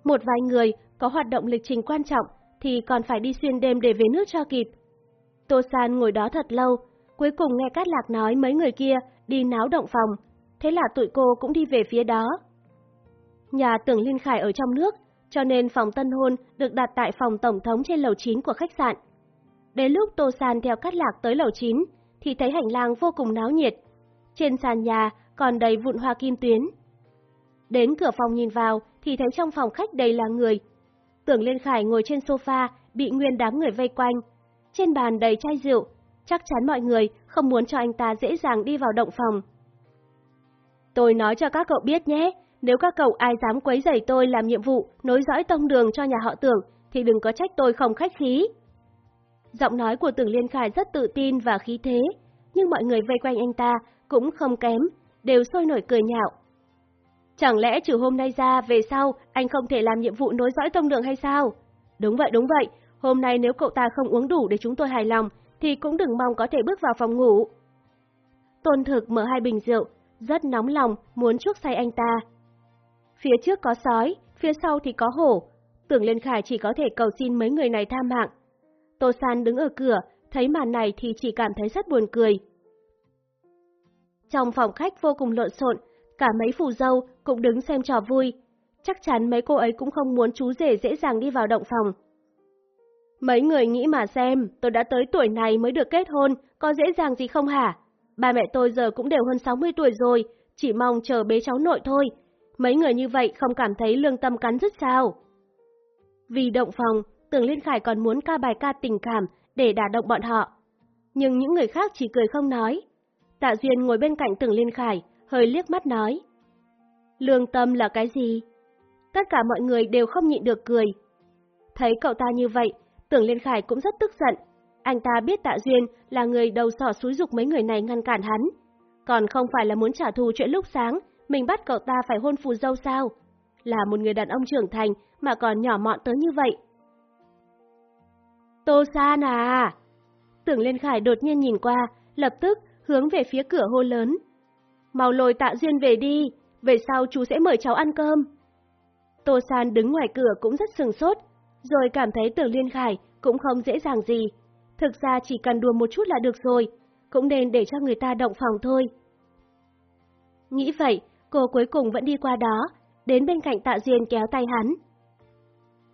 một vài người có hoạt động lịch trình quan trọng thì còn phải đi xuyên đêm để về nước cho kịp. Tô San ngồi đó thật lâu, cuối cùng nghe Cát Lạc nói mấy người kia đi náo động phòng, thế là tụi cô cũng đi về phía đó. Nhà tưởng Liên Khải ở trong nước, cho nên phòng tân hôn được đặt tại phòng tổng thống trên lầu 9 của khách sạn. Đến lúc Tô San theo Cát Lạc tới lầu 9, thì thấy hành lang vô cùng náo nhiệt. Trên sàn nhà còn đầy vụn hoa kim tuyến. Đến cửa phòng nhìn vào thì thấy trong phòng khách đầy là người. Tưởng Liên Khải ngồi trên sofa, bị nguyên đám người vây quanh. Trên bàn đầy chai rượu, chắc chắn mọi người không muốn cho anh ta dễ dàng đi vào động phòng. Tôi nói cho các cậu biết nhé, nếu các cậu ai dám quấy rầy tôi làm nhiệm vụ nối dõi tông đường cho nhà họ tưởng, thì đừng có trách tôi không khách khí. Giọng nói của Tưởng Liên Khải rất tự tin và khí thế, nhưng mọi người vây quanh anh ta cũng không kém, đều sôi nổi cười nhạo. Chẳng lẽ trừ hôm nay ra, về sau, anh không thể làm nhiệm vụ nối dõi tông đường hay sao? Đúng vậy, đúng vậy, hôm nay nếu cậu ta không uống đủ để chúng tôi hài lòng, thì cũng đừng mong có thể bước vào phòng ngủ. Tôn thực mở hai bình rượu, rất nóng lòng muốn chuốc say anh ta. Phía trước có sói, phía sau thì có hổ. Tưởng Liên Khải chỉ có thể cầu xin mấy người này tha mạng. Tô San đứng ở cửa, thấy màn này thì chỉ cảm thấy rất buồn cười. Trong phòng khách vô cùng lộn xộn, cả mấy phù dâu cũng đứng xem trò vui. Chắc chắn mấy cô ấy cũng không muốn chú rể dễ dàng đi vào động phòng. Mấy người nghĩ mà xem, tôi đã tới tuổi này mới được kết hôn, có dễ dàng gì không hả? Ba mẹ tôi giờ cũng đều hơn 60 tuổi rồi, chỉ mong chờ bế cháu nội thôi. Mấy người như vậy không cảm thấy lương tâm cắn rứt sao? Vì động phòng, Tưởng Liên Khải còn muốn ca bài ca tình cảm để đả động bọn họ. Nhưng những người khác chỉ cười không nói. Tạ Duyên ngồi bên cạnh Tưởng Liên Khải, hơi liếc mắt nói. Lương tâm là cái gì? Tất cả mọi người đều không nhịn được cười. Thấy cậu ta như vậy, Tưởng Liên Khải cũng rất tức giận. Anh ta biết Tạ Duyên là người đầu sỏ xúi dục mấy người này ngăn cản hắn. Còn không phải là muốn trả thù chuyện lúc sáng, mình bắt cậu ta phải hôn phù dâu sao? Là một người đàn ông trưởng thành mà còn nhỏ mọn tới như vậy. Tô San à! Tưởng Liên Khải đột nhiên nhìn qua, lập tức hướng về phía cửa hô lớn. Mau lôi tạ duyên về đi, về sau chú sẽ mời cháu ăn cơm. Tô San đứng ngoài cửa cũng rất sừng sốt, rồi cảm thấy tưởng Liên Khải cũng không dễ dàng gì. Thực ra chỉ cần đùa một chút là được rồi, cũng nên để cho người ta động phòng thôi. Nghĩ vậy, cô cuối cùng vẫn đi qua đó, đến bên cạnh tạ duyên kéo tay hắn.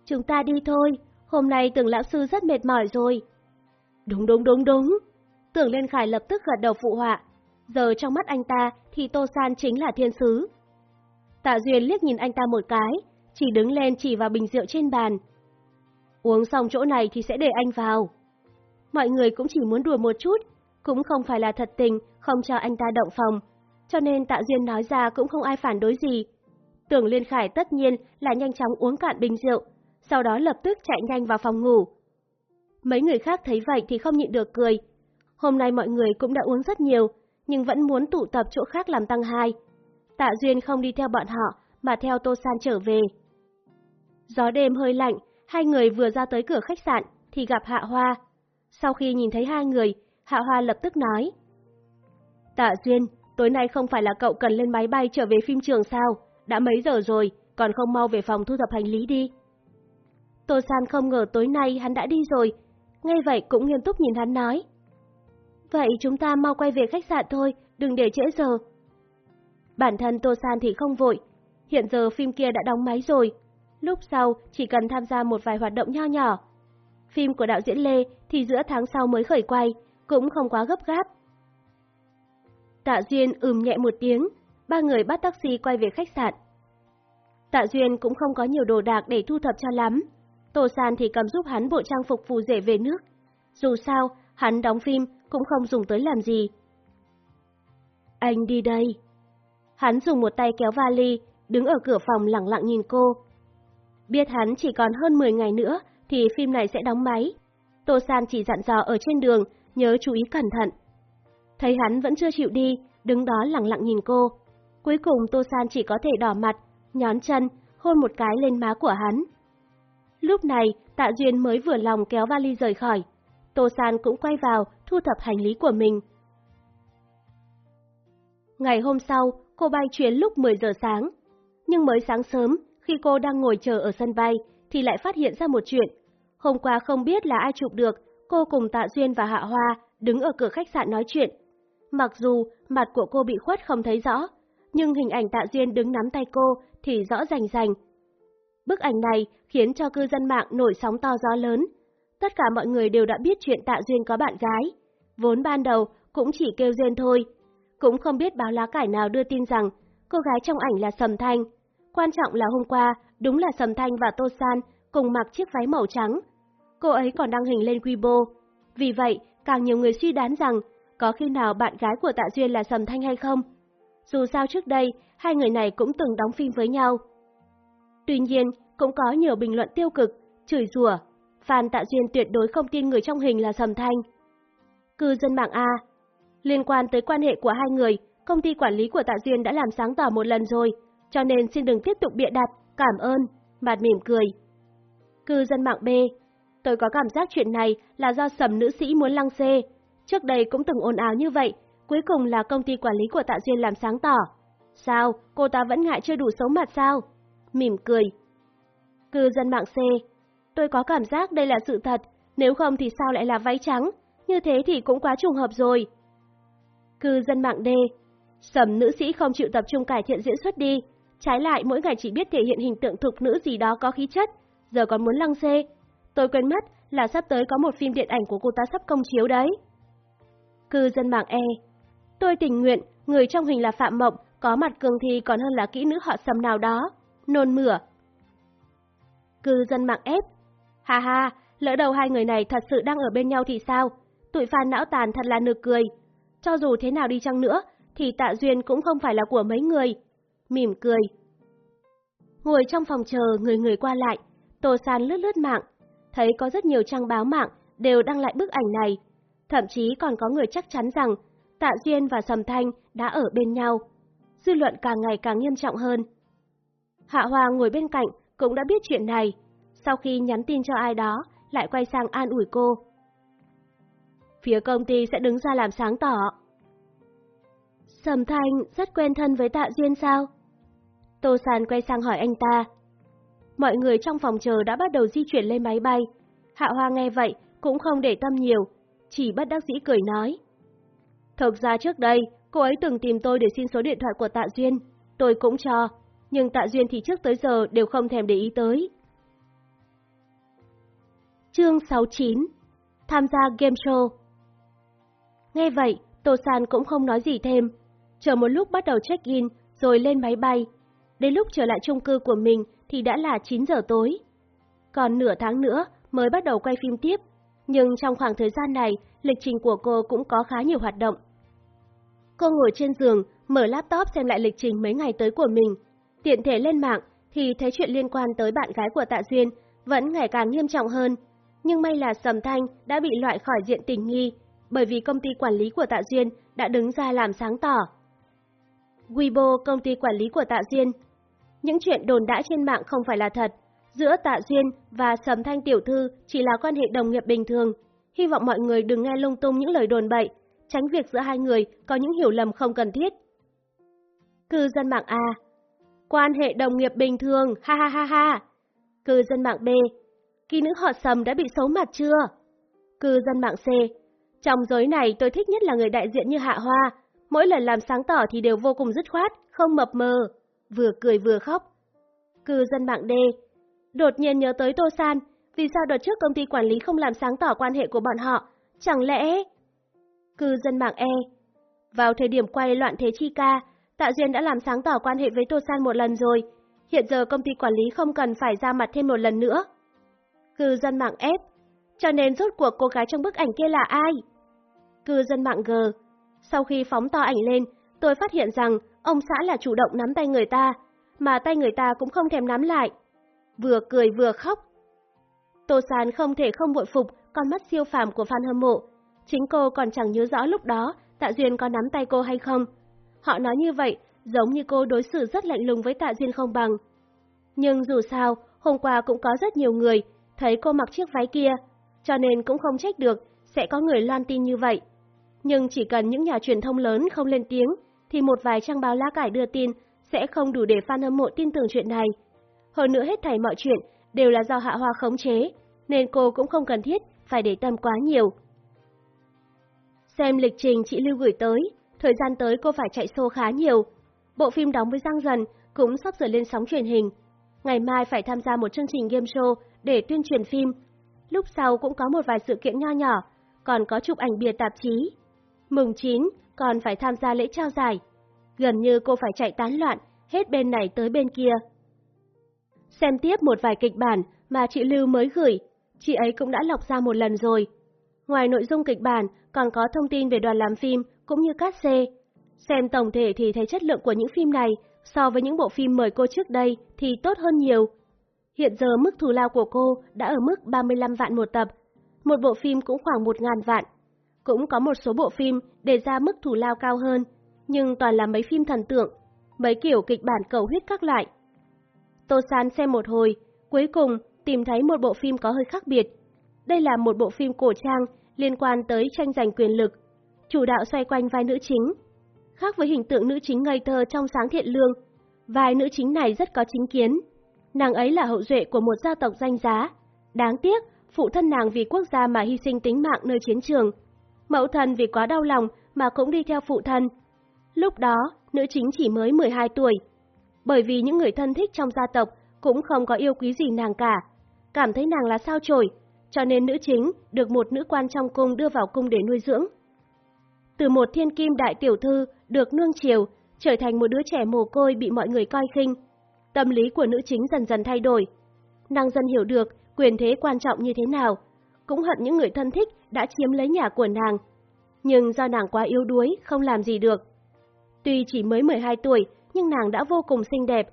Chúng ta đi thôi, hôm nay tưởng lão sư rất mệt mỏi rồi. Đúng đúng đúng đúng. Tưởng Liên Khải lập tức gật đầu phụ họa. Giờ trong mắt anh ta thì Tô San chính là thiên sứ. Tạ Duyên liếc nhìn anh ta một cái, chỉ đứng lên chỉ vào bình rượu trên bàn. Uống xong chỗ này thì sẽ để anh vào. Mọi người cũng chỉ muốn đùa một chút, cũng không phải là thật tình không cho anh ta động phòng, cho nên Tạ Duyên nói ra cũng không ai phản đối gì. Tưởng Liên Khải tất nhiên là nhanh chóng uống cạn bình rượu, sau đó lập tức chạy nhanh vào phòng ngủ. Mấy người khác thấy vậy thì không nhịn được cười. Hôm nay mọi người cũng đã uống rất nhiều, nhưng vẫn muốn tụ tập chỗ khác làm tăng hai. Tạ Duyên không đi theo bọn họ, mà theo Tô San trở về. Gió đêm hơi lạnh, hai người vừa ra tới cửa khách sạn thì gặp Hạ Hoa. Sau khi nhìn thấy hai người, Hạ Hoa lập tức nói. Tạ Duyên, tối nay không phải là cậu cần lên máy bay trở về phim trường sao? Đã mấy giờ rồi, còn không mau về phòng thu thập hành lý đi. Tô San không ngờ tối nay hắn đã đi rồi, ngay vậy cũng nghiêm túc nhìn hắn nói. Vậy chúng ta mau quay về khách sạn thôi, đừng để trễ giờ. Bản thân Tô San thì không vội, hiện giờ phim kia đã đóng máy rồi, lúc sau chỉ cần tham gia một vài hoạt động nho nhỏ. Phim của đạo diễn Lê thì giữa tháng sau mới khởi quay, cũng không quá gấp gáp. Tạ Duyên ừm nhẹ một tiếng, ba người bắt taxi quay về khách sạn. Tạ Duyên cũng không có nhiều đồ đạc để thu thập cho lắm. Tô San thì cầm giúp hắn bộ trang phục phù rể về nước. Dù sao, hắn đóng phim cũng không dùng tới làm gì. Anh đi đây. Hắn dùng một tay kéo vali, đứng ở cửa phòng lặng lặng nhìn cô. Biết hắn chỉ còn hơn 10 ngày nữa thì phim này sẽ đóng máy. Tô San chỉ dặn dò ở trên đường, nhớ chú ý cẩn thận. Thấy hắn vẫn chưa chịu đi, đứng đó lặng lặng nhìn cô. Cuối cùng Tô San chỉ có thể đỏ mặt, nhón chân, hôn một cái lên má của hắn. Lúc này, Tạ Duyên mới vừa lòng kéo vali rời khỏi. Tô San cũng quay vào, thu thập hành lý của mình. Ngày hôm sau, cô bay chuyến lúc 10 giờ sáng. Nhưng mới sáng sớm, khi cô đang ngồi chờ ở sân bay, thì lại phát hiện ra một chuyện. Hôm qua không biết là ai chụp được, cô cùng Tạ Duyên và Hạ Hoa đứng ở cửa khách sạn nói chuyện. Mặc dù mặt của cô bị khuất không thấy rõ, nhưng hình ảnh Tạ Duyên đứng nắm tay cô thì rõ rành rành. Bức ảnh này khiến cho cư dân mạng nổi sóng to gió lớn. Tất cả mọi người đều đã biết chuyện Tạ Duyên có bạn gái. Vốn ban đầu cũng chỉ kêu duyên thôi. Cũng không biết báo lá cải nào đưa tin rằng cô gái trong ảnh là Sầm Thanh. Quan trọng là hôm qua, đúng là Sầm Thanh và Tô San cùng mặc chiếc váy màu trắng. Cô ấy còn đăng hình lên Weibo. Vì vậy, càng nhiều người suy đoán rằng có khi nào bạn gái của Tạ Duyên là Sầm Thanh hay không. Dù sao trước đây, hai người này cũng từng đóng phim với nhau. Tuy nhiên, cũng có nhiều bình luận tiêu cực, chửi rủa. Phan Tạ Duyên tuyệt đối không tin người trong hình là Sầm Thanh. Cư dân mạng A Liên quan tới quan hệ của hai người, công ty quản lý của Tạ Duyên đã làm sáng tỏ một lần rồi, cho nên xin đừng tiếp tục bịa đặt, cảm ơn, mặt mỉm cười. Cư dân mạng B tôi có cảm giác chuyện này là do sầm nữ sĩ muốn lăng xê. Trước đây cũng từng ồn ào như vậy, cuối cùng là công ty quản lý của Tạ Duyên làm sáng tỏ. Sao, cô ta vẫn ngại chưa đủ xấu mặt sao? Mỉm cười. Cư dân mạng C, tôi có cảm giác đây là sự thật, nếu không thì sao lại là váy trắng, như thế thì cũng quá trùng hợp rồi. Cư dân mạng D, sầm nữ sĩ không chịu tập trung cải thiện diễn xuất đi, trái lại mỗi ngày chỉ biết thể hiện hình tượng thục nữ gì đó có khí chất, giờ còn muốn lăng xê. Tôi quên mất là sắp tới có một phim điện ảnh của cô ta sắp công chiếu đấy. Cư dân mạng E, tôi tình nguyện, người trong hình là Phạm Mộng, có mặt cường thì còn hơn là kỹ nữ họ sầm nào đó. Nôn mửa. Cư dân mạng ép. Ha ha, lỡ đầu hai người này thật sự đang ở bên nhau thì sao? Tụi fan não tàn thật là nực cười. Cho dù thế nào đi chăng nữa, thì tạ duyên cũng không phải là của mấy người. Mỉm cười. Ngồi trong phòng chờ, người người qua lại, Tô San lướt lướt mạng, thấy có rất nhiều trang báo mạng đều đăng lại bức ảnh này. Thậm chí còn có người chắc chắn rằng Tạ Duyên và Sầm Thanh đã ở bên nhau. Dư luận càng ngày càng nghiêm trọng hơn. Hạ Hoa ngồi bên cạnh cũng đã biết chuyện này. Sau khi nhắn tin cho ai đó, lại quay sang an ủi cô. Phía công ty sẽ đứng ra làm sáng tỏ. Sầm Thanh rất quen thân với Tạ Duyên sao? Tô Sàn quay sang hỏi anh ta. Mọi người trong phòng chờ đã bắt đầu di chuyển lên máy bay. Hạ Hoa nghe vậy cũng không để tâm nhiều, chỉ bất đắc dĩ cười nói. Thực ra trước đây, cô ấy từng tìm tôi để xin số điện thoại của Tạ Duyên, tôi cũng cho, nhưng Tạ Duyên thì trước tới giờ đều không thèm để ý tới. Chương 69 Tham gia game show Nghe vậy, Tô San cũng không nói gì thêm, chờ một lúc bắt đầu check-in rồi lên máy bay. Đến lúc trở lại chung cư của mình thì đã là 9 giờ tối. Còn nửa tháng nữa mới bắt đầu quay phim tiếp, nhưng trong khoảng thời gian này, lịch trình của cô cũng có khá nhiều hoạt động. Cô ngồi trên giường, mở laptop xem lại lịch trình mấy ngày tới của mình. Tiện thể lên mạng thì thấy chuyện liên quan tới bạn gái của Tạ Duyên vẫn ngày càng nghiêm trọng hơn. Nhưng may là Sầm Thanh đã bị loại khỏi diện tình nghi, bởi vì công ty quản lý của Tạ Duyên đã đứng ra làm sáng tỏ. Weibo, công ty quản lý của Tạ Duyên. Những chuyện đồn đã trên mạng không phải là thật. Giữa Tạ Duyên và Sầm Thanh Tiểu Thư chỉ là quan hệ đồng nghiệp bình thường. Hy vọng mọi người đừng nghe lung tung những lời đồn bậy, tránh việc giữa hai người có những hiểu lầm không cần thiết. Cư dân mạng A Quan hệ đồng nghiệp bình thường, ha ha ha ha. Cư dân mạng B Kỳ nữ họ sầm đã bị xấu mặt chưa? Cư dân mạng C Trong giới này tôi thích nhất là người đại diện như Hạ Hoa, mỗi lần làm sáng tỏ thì đều vô cùng dứt khoát, không mập mờ, vừa cười vừa khóc. Cư dân mạng D Đột nhiên nhớ tới Tô San, vì sao đợt trước công ty quản lý không làm sáng tỏ quan hệ của bọn họ? Chẳng lẽ... Cư dân mạng E Vào thời điểm quay loạn thế chi ca, Tạ Duyên đã làm sáng tỏ quan hệ với Tô San một lần rồi, hiện giờ công ty quản lý không cần phải ra mặt thêm một lần nữa. Cư dân mạng F Cho nên rốt cuộc cô gái trong bức ảnh kia là ai? Cư dân mạng G Sau khi phóng to ảnh lên, tôi phát hiện rằng ông xã là chủ động nắm tay người ta, mà tay người ta cũng không thèm nắm lại. Vừa cười vừa khóc. Tô sàn không thể không bội phục con mắt siêu phàm của fan hâm mộ, Chính cô còn chẳng nhớ rõ lúc đó Tạ Duyên có nắm tay cô hay không. Họ nói như vậy, giống như cô đối xử rất lạnh lùng với Tạ Duyên không bằng. Nhưng dù sao, hôm qua cũng có rất nhiều người thấy cô mặc chiếc váy kia, cho nên cũng không trách được sẽ có người loan tin như vậy. Nhưng chỉ cần những nhà truyền thông lớn không lên tiếng, thì một vài trang báo lá cải đưa tin sẽ không đủ để fan hâm mộ tin tưởng chuyện này. Hơn nữa hết thảy mọi chuyện đều là do Hạ Hoa khống chế, nên cô cũng không cần thiết phải để tâm quá nhiều. Xem lịch trình chị Lưu gửi tới, thời gian tới cô phải chạy show khá nhiều. Bộ phim đóng với Giang Dần cũng sắp sửa lên sóng truyền hình. Ngày mai phải tham gia một chương trình game show để tuyên truyền phim. Lúc sau cũng có một vài sự kiện nho nhỏ, còn có chụp ảnh bìa tạp chí. Mùng 9 còn phải tham gia lễ trao giải. Gần như cô phải chạy tán loạn, hết bên này tới bên kia. Xem tiếp một vài kịch bản mà chị Lưu mới gửi, chị ấy cũng đã lọc ra một lần rồi. Ngoài nội dung kịch bản, còn có thông tin về đoàn làm phim cũng như cát xê. Xem tổng thể thì thấy chất lượng của những phim này so với những bộ phim mời cô trước đây thì tốt hơn nhiều. Hiện giờ mức thù lao của cô đã ở mức 35 vạn một tập, một bộ phim cũng khoảng 1.000 vạn. Cũng có một số bộ phim đề ra mức thù lao cao hơn, nhưng toàn là mấy phim thần tượng, mấy kiểu kịch bản cầu huyết các loại. Tô San xem một hồi, cuối cùng tìm thấy một bộ phim có hơi khác biệt. Đây là một bộ phim cổ trang liên quan tới tranh giành quyền lực, chủ đạo xoay quanh vai nữ chính. Khác với hình tượng nữ chính ngây thơ trong sáng thiện lương, vai nữ chính này rất có chính kiến. Nàng ấy là hậu duệ của một gia tộc danh giá. Đáng tiếc, phụ thân nàng vì quốc gia mà hy sinh tính mạng nơi chiến trường. Mẫu thân vì quá đau lòng mà cũng đi theo phụ thân. Lúc đó, nữ chính chỉ mới 12 tuổi. Bởi vì những người thân thích trong gia tộc cũng không có yêu quý gì nàng cả, cảm thấy nàng là sao chổi, cho nên nữ chính được một nữ quan trong cung đưa vào cung để nuôi dưỡng. Từ một thiên kim đại tiểu thư được nương chiều, trở thành một đứa trẻ mồ côi bị mọi người coi khinh, tâm lý của nữ chính dần dần thay đổi. Nàng dần hiểu được quyền thế quan trọng như thế nào, cũng hận những người thân thích đã chiếm lấy nhà của nàng. Nhưng do nàng quá yếu đuối, không làm gì được. Tuy chỉ mới 12 tuổi, nhưng nàng đã vô cùng xinh đẹp.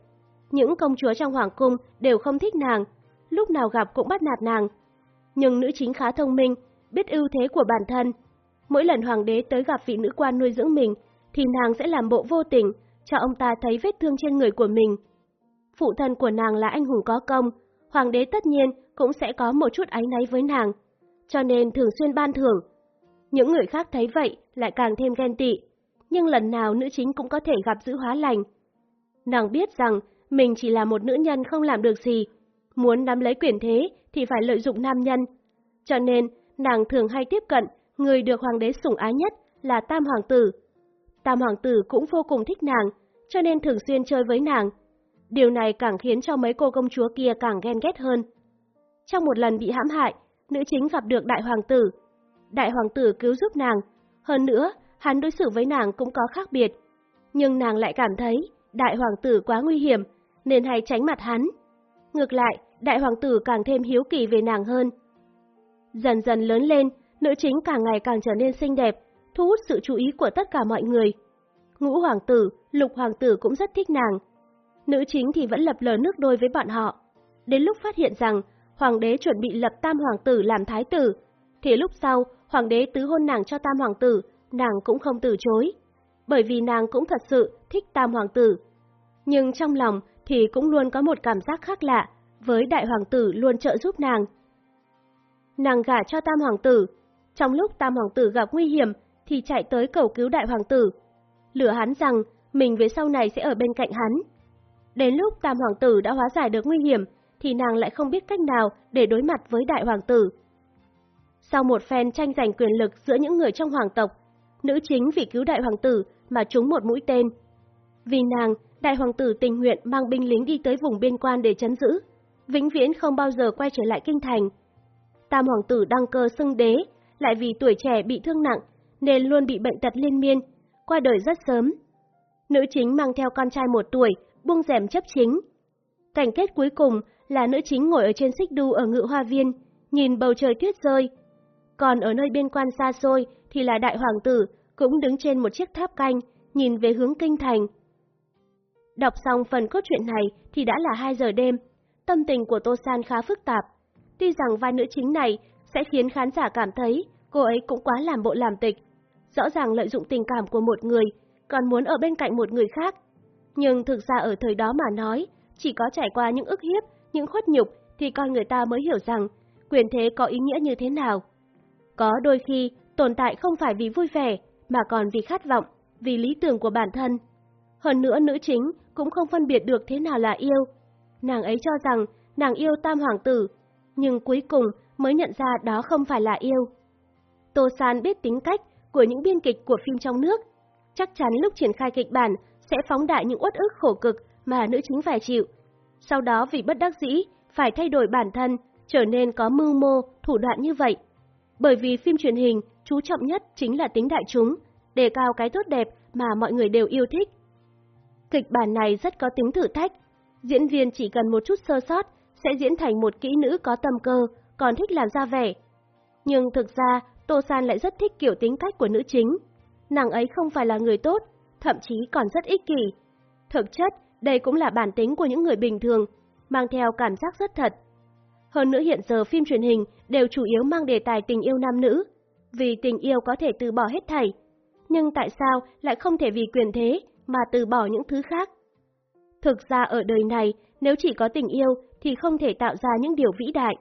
Những công chúa trong hoàng cung đều không thích nàng, lúc nào gặp cũng bắt nạt nàng. Nhưng nữ chính khá thông minh, biết ưu thế của bản thân. Mỗi lần hoàng đế tới gặp vị nữ quan nuôi dưỡng mình, thì nàng sẽ làm bộ vô tình, cho ông ta thấy vết thương trên người của mình. Phụ thân của nàng là anh hùng có công, hoàng đế tất nhiên cũng sẽ có một chút áy náy với nàng, cho nên thường xuyên ban thưởng. Những người khác thấy vậy lại càng thêm ghen tị, nhưng lần nào nữ chính cũng có thể gặp giữ hóa lành. Nàng biết rằng mình chỉ là một nữ nhân không làm được gì, muốn nắm lấy quyền thế thì phải lợi dụng nam nhân. Cho nên, nàng thường hay tiếp cận người được hoàng đế sủng ái nhất là Tam Hoàng tử. Tam Hoàng tử cũng vô cùng thích nàng, cho nên thường xuyên chơi với nàng. Điều này càng khiến cho mấy cô công chúa kia càng ghen ghét hơn. Trong một lần bị hãm hại, nữ chính gặp được đại hoàng tử. Đại hoàng tử cứu giúp nàng, hơn nữa, hắn đối xử với nàng cũng có khác biệt. Nhưng nàng lại cảm thấy đại hoàng tử quá nguy hiểm, nên hay tránh mặt hắn. Ngược lại, đại hoàng tử càng thêm hiếu kỳ về nàng hơn. Dần dần lớn lên, nữ chính càng ngày càng trở nên xinh đẹp, thu hút sự chú ý của tất cả mọi người. Ngũ hoàng tử, lục hoàng tử cũng rất thích nàng. Nữ chính thì vẫn lập lờ nước đôi với bọn họ. Đến lúc phát hiện rằng hoàng đế chuẩn bị lập tam hoàng tử làm thái tử, thì lúc sau hoàng đế tứ hôn nàng cho tam hoàng tử, nàng cũng không từ chối. Bởi vì nàng cũng thật sự thích tam hoàng tử. Nhưng trong lòng thì cũng luôn có một cảm giác khác lạ, với đại hoàng tử luôn trợ giúp nàng. Nàng gả cho tam hoàng tử, trong lúc tam hoàng tử gặp nguy hiểm thì chạy tới cầu cứu đại hoàng tử, lừa hắn rằng mình về sau này sẽ ở bên cạnh hắn. Đến lúc tam hoàng tử đã hóa giải được nguy hiểm thì nàng lại không biết cách nào để đối mặt với đại hoàng tử. Sau một phen tranh giành quyền lực giữa những người trong hoàng tộc, nữ chính vì cứu đại hoàng tử mà trúng một mũi tên. Vì nàng, đại hoàng tử tình nguyện mang binh lính đi tới vùng biên quan để chấn giữ, vĩnh viễn không bao giờ quay trở lại kinh thành. Tam hoàng tử đăng cơ xưng đế, lại vì tuổi trẻ bị thương nặng nên luôn bị bệnh tật liên miên, qua đời rất sớm. Nữ chính mang theo con trai một tuổi, buông rèm chấp chính. Cảnh kết cuối cùng là nữ chính ngồi ở trên xích đu ở ngự hoa viên, nhìn bầu trời tuyết rơi. Còn ở nơi biên quan xa xôi thì là đại hoàng tử, cũng đứng trên một chiếc tháp canh, nhìn về hướng kinh thành. Đọc xong phần cốt truyện này thì đã là 2 giờ đêm. Tâm tình của Tô San khá phức tạp. Tuy rằng vai nữ chính này sẽ khiến khán giả cảm thấy cô ấy cũng quá làm bộ làm tịch. Rõ ràng lợi dụng tình cảm của một người, còn muốn ở bên cạnh một người khác. Nhưng thực ra ở thời đó mà nói, chỉ có trải qua những ức hiếp, những khuất nhục thì con người ta mới hiểu rằng quyền thế có ý nghĩa như thế nào. Có đôi khi tồn tại không phải vì vui vẻ, mà còn vì khát vọng, vì lý tưởng của bản thân. Hơn nữa nữ chính cũng không phân biệt được thế nào là yêu. Nàng ấy cho rằng nàng yêu tam hoàng tử, nhưng cuối cùng mới nhận ra đó không phải là yêu. Tô San biết tính cách của những biên kịch của phim trong nước. Chắc chắn lúc triển khai kịch bản sẽ phóng đại những uất ức khổ cực mà nữ chính phải chịu. Sau đó vì bất đắc dĩ, phải thay đổi bản thân, trở nên có mưu mô, thủ đoạn như vậy. Bởi vì phim truyền hình chú trọng nhất chính là tính đại chúng, đề cao cái tốt đẹp mà mọi người đều yêu thích. Kịch bản này rất có tính thử thách, diễn viên chỉ cần một chút sơ sót sẽ diễn thành một kỹ nữ có tâm cơ, còn thích làm ra vẻ. Nhưng thực ra, Tô San lại rất thích kiểu tính cách của nữ chính. Nàng ấy không phải là người tốt, thậm chí còn rất ích kỷ. Thực chất, đây cũng là bản tính của những người bình thường, mang theo cảm giác rất thật. Hơn nữa hiện giờ phim truyền hình đều chủ yếu mang đề tài tình yêu nam nữ, vì tình yêu có thể từ bỏ hết thảy. Nhưng tại sao lại không thể vì quyền thế mà từ bỏ những thứ khác? Thực ra ở đời này, nếu chỉ có tình yêu thì không thể tạo ra những điều vĩ đại.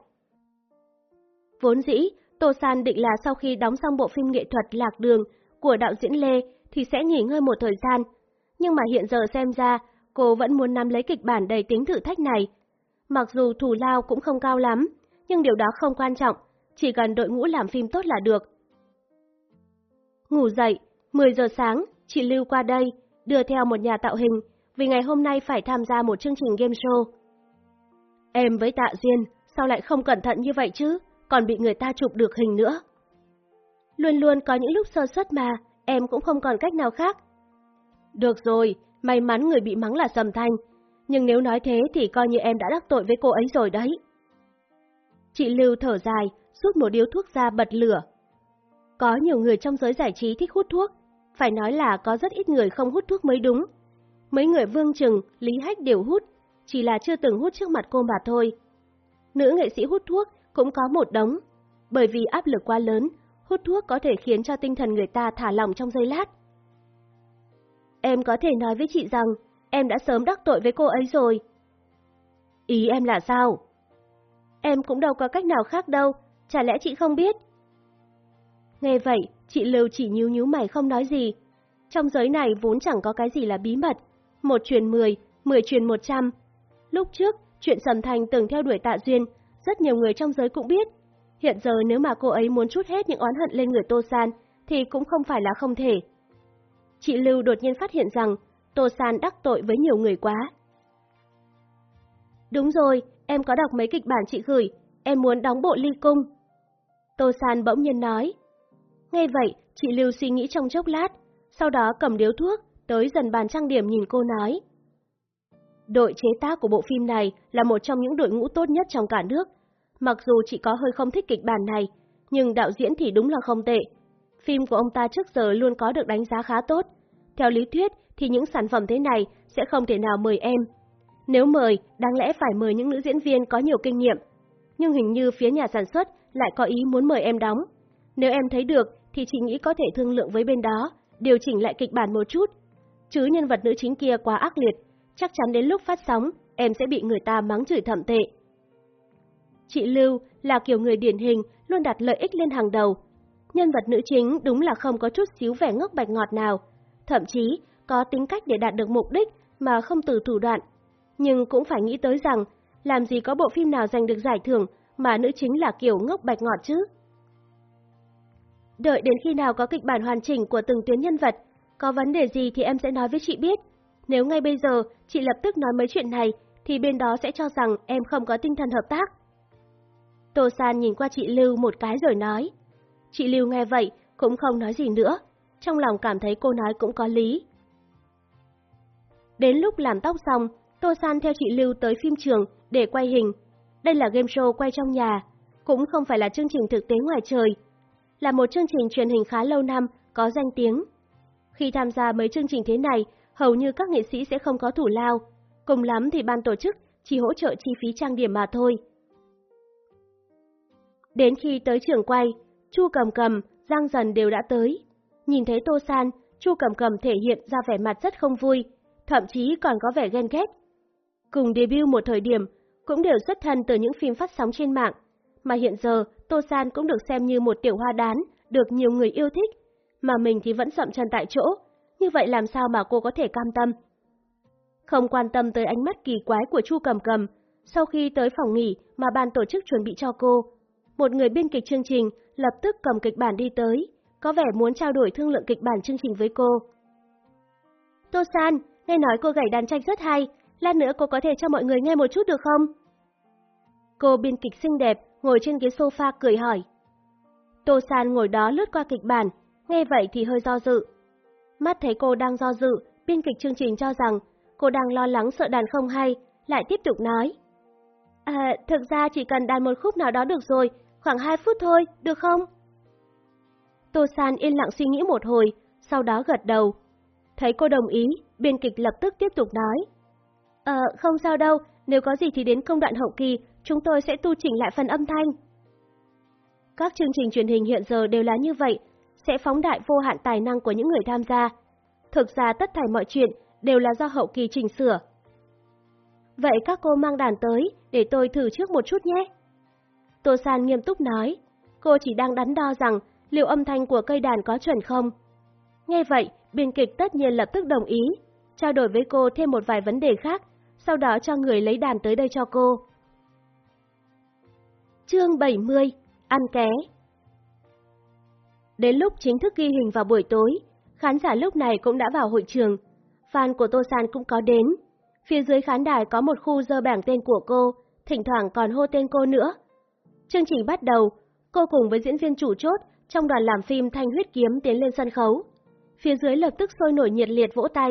Vốn dĩ, Tô San định là sau khi đóng xong bộ phim nghệ thuật Lạc Đường của đạo diễn Lê thì sẽ nghỉ ngơi một thời gian. Nhưng mà hiện giờ xem ra, cô vẫn muốn nắm lấy kịch bản đầy tính thử thách này. Mặc dù thù lao cũng không cao lắm, nhưng điều đó không quan trọng, chỉ cần đội ngũ làm phim tốt là được. Ngủ dậy, 10 giờ sáng, chị Lưu qua đây, đưa theo một nhà tạo hình, vì ngày hôm nay phải tham gia một chương trình game show. Em với Tạ Duyên, sao lại không cẩn thận như vậy chứ, còn bị người ta chụp được hình nữa. Luôn luôn có những lúc sơ suất mà, em cũng không còn cách nào khác. Được rồi, may mắn người bị mắng là Sầm Thanh, nhưng nếu nói thế thì coi như em đã đắc tội với cô ấy rồi đấy. Chị Lưu thở dài, rút một điếu thuốc ra bật lửa. Có nhiều người trong giới giải trí thích hút thuốc, phải nói là có rất ít người không hút thuốc mới đúng. Mấy người Vương Trừng, Lý Hách đều hút, chỉ là chưa từng hút trước mặt cô mà thôi. Nữ nghệ sĩ hút thuốc cũng có một đống, bởi vì áp lực quá lớn, hút thuốc có thể khiến cho tinh thần người ta thả lỏng trong giây lát. Em có thể nói với chị rằng, em đã sớm đắc tội với cô ấy rồi. Ý em là sao? Em cũng đâu có cách nào khác đâu, chả lẽ chị không biết? Nghe vậy, chị Lưu chỉ nhíu nhíu mày không nói gì. Trong giới này vốn chẳng có cái gì là bí mật. Một truyền mười, mười truyền một trăm. Lúc trước, chuyện Sầm Thành từng theo đuổi Tạ Duyên, rất nhiều người trong giới cũng biết. Hiện giờ nếu mà cô ấy muốn chút hết những oán hận lên người Tô San, thì cũng không phải là không thể. Chị Lưu đột nhiên phát hiện rằng Tô San đắc tội với nhiều người quá. Đúng rồi, em có đọc mấy kịch bản chị gửi, em muốn đóng bộ ly cung. Tô San bỗng nhiên nói. Nghe vậy, chị Lưu suy nghĩ trong chốc lát, sau đó cầm điếu thuốc, tới dần bàn trang điểm nhìn cô nói. Đội chế tác của bộ phim này là một trong những đội ngũ tốt nhất trong cả nước. Mặc dù chị có hơi không thích kịch bản này, nhưng đạo diễn thì đúng là không tệ. Phim của ông ta trước giờ luôn có được đánh giá khá tốt. Theo lý thuyết thì những sản phẩm thế này sẽ không thể nào mời em. Nếu mời, đáng lẽ phải mời những nữ diễn viên có nhiều kinh nghiệm. Nhưng hình như phía nhà sản xuất lại có ý muốn mời em đóng. Nếu em thấy được thì chị nghĩ có thể thương lượng với bên đó, điều chỉnh lại kịch bản một chút. Chứ nhân vật nữ chính kia quá ác liệt, chắc chắn đến lúc phát sóng, em sẽ bị người ta mắng chửi thậm tệ. Chị Lưu là kiểu người điển hình, luôn đặt lợi ích lên hàng đầu. Nhân vật nữ chính đúng là không có chút xíu vẻ ngốc bạch ngọt nào, thậm chí có tính cách để đạt được mục đích mà không từ thủ đoạn. Nhưng cũng phải nghĩ tới rằng, làm gì có bộ phim nào giành được giải thưởng mà nữ chính là kiểu ngốc bạch ngọt chứ? Đợi đến khi nào có kịch bản hoàn chỉnh của từng tuyến nhân vật, có vấn đề gì thì em sẽ nói với chị biết. Nếu ngay bây giờ chị lập tức nói mấy chuyện này, thì bên đó sẽ cho rằng em không có tinh thần hợp tác. Tô San nhìn qua chị Lưu một cái rồi nói. Chị Lưu nghe vậy, cũng không nói gì nữa, trong lòng cảm thấy cô nói cũng có lý. Đến lúc làm tóc xong, Tô San theo chị Lưu tới phim trường để quay hình. Đây là game show quay trong nhà, cũng không phải là chương trình thực tế ngoài trời. Là một chương trình truyền hình khá lâu năm, có danh tiếng. Khi tham gia mấy chương trình thế này, hầu như các nghệ sĩ sẽ không có thủ lao, cùng lắm thì ban tổ chức chỉ hỗ trợ chi phí trang điểm mà thôi. Đến khi tới trường quay, Chu Cầm Cầm, Giang Dần đều đã tới. Nhìn thấy Tô San, Chu Cầm Cầm thể hiện ra vẻ mặt rất không vui, thậm chí còn có vẻ ghen ghét. Cùng debut một thời điểm, cũng đều xuất thân từ những phim phát sóng trên mạng, mà hiện giờ Tô San cũng được xem như một tiểu hoa đán, được nhiều người yêu thích, mà mình thì vẫn sậm chân tại chỗ, như vậy làm sao mà cô có thể cam tâm? Không quan tâm tới ánh mắt kỳ quái của Chu Cầm Cầm, sau khi tới phòng nghỉ mà ban tổ chức chuẩn bị cho cô, một người biên kịch chương trình lập tức cầm kịch bản đi tới, có vẻ muốn trao đổi thương lượng kịch bản chương trình với cô. Tô San, nghe nói cô gảy đàn tranh rất hay, lát nữa cô có thể cho mọi người nghe một chút được không? Cô biên kịch xinh đẹp, ngồi trên ghế sofa cười hỏi. Tô San ngồi đó lướt qua kịch bản, nghe vậy thì hơi do dự. Mắt thấy cô đang do dự, biên kịch chương trình cho rằng cô đang lo lắng sợ đàn không hay, lại tiếp tục nói. À, thực ra chỉ cần đàn một khúc nào đó được rồi, khoảng 2 phút thôi, được không? Tô San yên lặng suy nghĩ một hồi, sau đó gật đầu. Thấy cô đồng ý, biên kịch lập tức tiếp tục nói. Ờ, không sao đâu, nếu có gì thì đến công đoạn hậu kỳ, chúng tôi sẽ tu chỉnh lại phần âm thanh. Các chương trình truyền hình hiện giờ đều là như vậy, sẽ phóng đại vô hạn tài năng của những người tham gia. Thực ra tất thảy mọi chuyện đều là do hậu kỳ chỉnh sửa. Vậy các cô mang đàn tới, để tôi thử trước một chút nhé. Tô San nghiêm túc nói, cô chỉ đang đắn đo rằng liệu âm thanh của cây đàn có chuẩn không. Nghe vậy, biên kịch tất nhiên lập tức đồng ý, trao đổi với cô thêm một vài vấn đề khác, sau đó cho người lấy đàn tới đây cho cô. Chương 70 Ăn ké Đến lúc chính thức ghi hình vào buổi tối, khán giả lúc này cũng đã vào hội trường. Fan của Tô San cũng có đến. Phía dưới khán đài có một khu dơ bảng tên của cô, thỉnh thoảng còn hô tên cô nữa. Chương trình bắt đầu, cô cùng với diễn viên chủ chốt trong đoàn làm phim Thanh Huyết Kiếm tiến lên sân khấu. Phía dưới lập tức sôi nổi nhiệt liệt vỗ tay.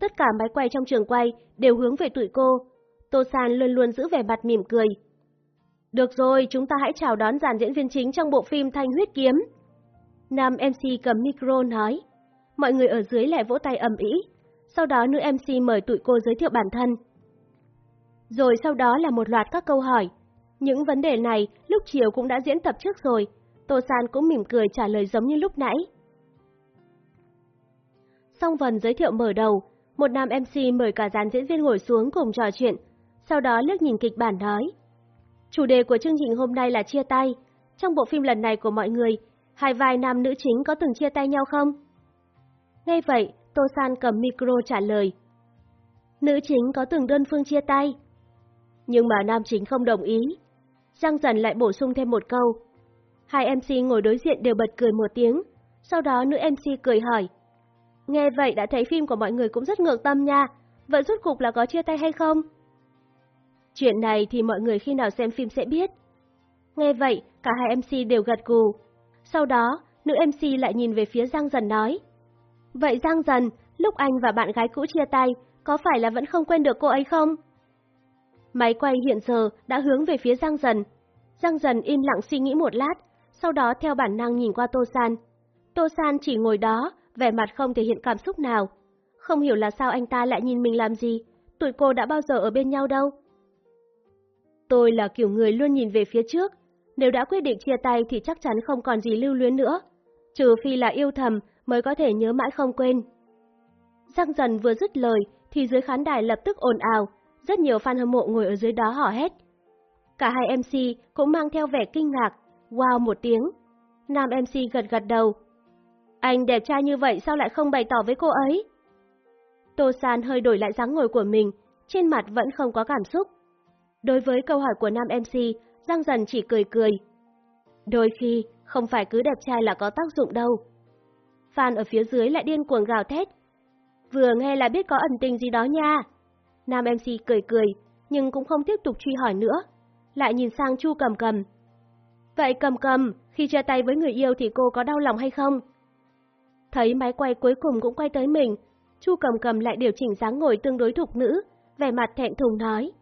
Tất cả máy quay trong trường quay đều hướng về tụi cô. Tô San luôn luôn giữ vẻ mặt mỉm cười. Được rồi, chúng ta hãy chào đón dàn diễn viên chính trong bộ phim Thanh Huyết Kiếm. Nam MC cầm micro nói. Mọi người ở dưới lại vỗ tay ầm ĩ. Sau đó nữ MC mời tụi cô giới thiệu bản thân. Rồi sau đó là một loạt các câu hỏi. Những vấn đề này lúc chiều cũng đã diễn tập trước rồi. Tô San cũng mỉm cười trả lời giống như lúc nãy. Song phần giới thiệu mở đầu, một nam MC mời cả dàn diễn viên ngồi xuống cùng trò chuyện, sau đó liếc nhìn kịch bản nói. Chủ đề của chương trình hôm nay là chia tay. Trong bộ phim lần này của mọi người, hai vai nam nữ chính có từng chia tay nhau không? Ngay vậy, Tô San cầm micro trả lời. Nữ chính có từng đơn phương chia tay. Nhưng mà nam chính không đồng ý. Giang dần lại bổ sung thêm một câu. Hai MC ngồi đối diện đều bật cười một tiếng, sau đó nữ MC cười hỏi. Nghe vậy đã thấy phim của mọi người cũng rất ngược tâm nha, vậy rốt cục là có chia tay hay không? Chuyện này thì mọi người khi nào xem phim sẽ biết. Nghe vậy, cả hai MC đều gật gù. Sau đó, nữ MC lại nhìn về phía Giang Dần nói. Vậy Giang Dần, lúc anh và bạn gái cũ chia tay, có phải là vẫn không quên được cô ấy không? Máy quay hiện giờ đã hướng về phía Giang Dần. Giang Dần im lặng suy nghĩ một lát, sau đó theo bản năng nhìn qua Tô San. Tô San chỉ ngồi đó, vẻ mặt không thể hiện cảm xúc nào. Không hiểu là sao anh ta lại nhìn mình làm gì, tụi cô đã bao giờ ở bên nhau đâu. Tôi là kiểu người luôn nhìn về phía trước, nếu đã quyết định chia tay thì chắc chắn không còn gì lưu luyến nữa, trừ phi là yêu thầm mới có thể nhớ mãi không quên. Giang dần vừa dứt lời thì dưới khán đài lập tức ồn ào, rất nhiều fan hâm mộ ngồi ở dưới đó hò hét. Cả hai MC cũng mang theo vẻ kinh ngạc, wow một tiếng. Nam MC gật gật đầu. Anh đẹp trai như vậy sao lại không bày tỏ với cô ấy? Tô San hơi đổi lại dáng ngồi của mình, trên mặt vẫn không có cảm xúc. Đối với câu hỏi của nam MC, Giang Dần chỉ cười cười. Đôi khi, không phải cứ đẹp trai là có tác dụng đâu. Fan ở phía dưới lại điên cuồng gào thét. Vừa nghe là biết có ẩn tình gì đó nha. Nam MC cười cười, nhưng cũng không tiếp tục truy hỏi nữa. Lại nhìn sang Chu cầm cầm. Vậy cầm cầm, khi chia tay với người yêu thì cô có đau lòng hay không? Thấy máy quay cuối cùng cũng quay tới mình, Chu cầm cầm lại điều chỉnh dáng ngồi tương đối thục nữ, vẻ mặt thẹn thùng nói.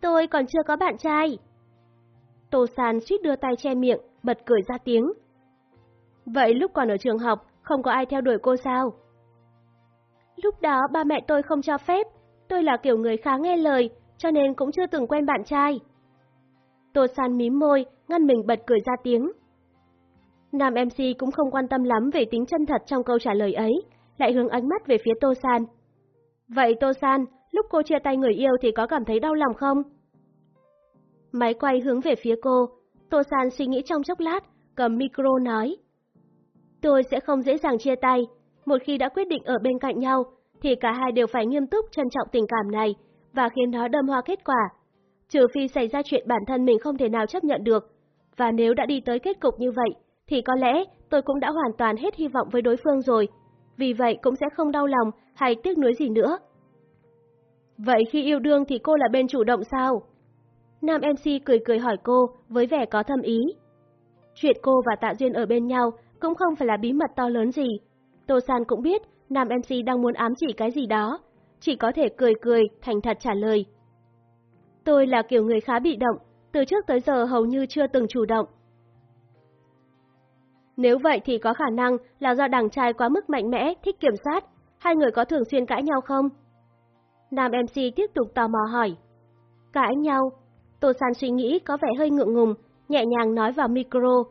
Tôi còn chưa có bạn trai. Tô San suýt đưa tay che miệng, bật cười ra tiếng. Vậy lúc còn ở trường học, không có ai theo đuổi cô sao? Lúc đó ba mẹ tôi không cho phép, tôi là kiểu người khá nghe lời, cho nên cũng chưa từng quen bạn trai. Tô San mím môi, ngăn mình bật cười ra tiếng. Nam MC cũng không quan tâm lắm về tính chân thật trong câu trả lời ấy, lại hướng ánh mắt về phía Tô San. Vậy Tô San, lúc cô chia tay người yêu thì có cảm thấy đau lòng không? Máy quay hướng về phía cô, Tô San suy nghĩ trong chốc lát, cầm micro nói. Tôi sẽ không dễ dàng chia tay, một khi đã quyết định ở bên cạnh nhau, thì cả hai đều phải nghiêm túc trân trọng tình cảm này và khiến nó đâm hoa kết quả. Trừ phi xảy ra chuyện bản thân mình không thể nào chấp nhận được, và nếu đã đi tới kết cục như vậy, thì có lẽ tôi cũng đã hoàn toàn hết hy vọng với đối phương rồi, vì vậy cũng sẽ không đau lòng hay tiếc nuối gì nữa. Vậy khi yêu đương thì cô là bên chủ động sao? Nam MC cười cười hỏi cô với vẻ có thâm ý. Chuyện cô và Tạ Duyên ở bên nhau cũng không phải là bí mật to lớn gì. Tô San cũng biết Nam MC đang muốn ám chỉ cái gì đó, chỉ có thể cười cười, thành thật trả lời. Tôi là kiểu người khá bị động, từ trước tới giờ hầu như chưa từng chủ động. Nếu vậy thì có khả năng là do đàn trai quá mức mạnh mẽ, thích kiểm soát, hai người có thường xuyên cãi nhau không? Nam MC tiếp tục tò mò hỏi. Cãi nhau? Tô San suy nghĩ có vẻ hơi ngượng ngùng, nhẹ nhàng nói vào micro.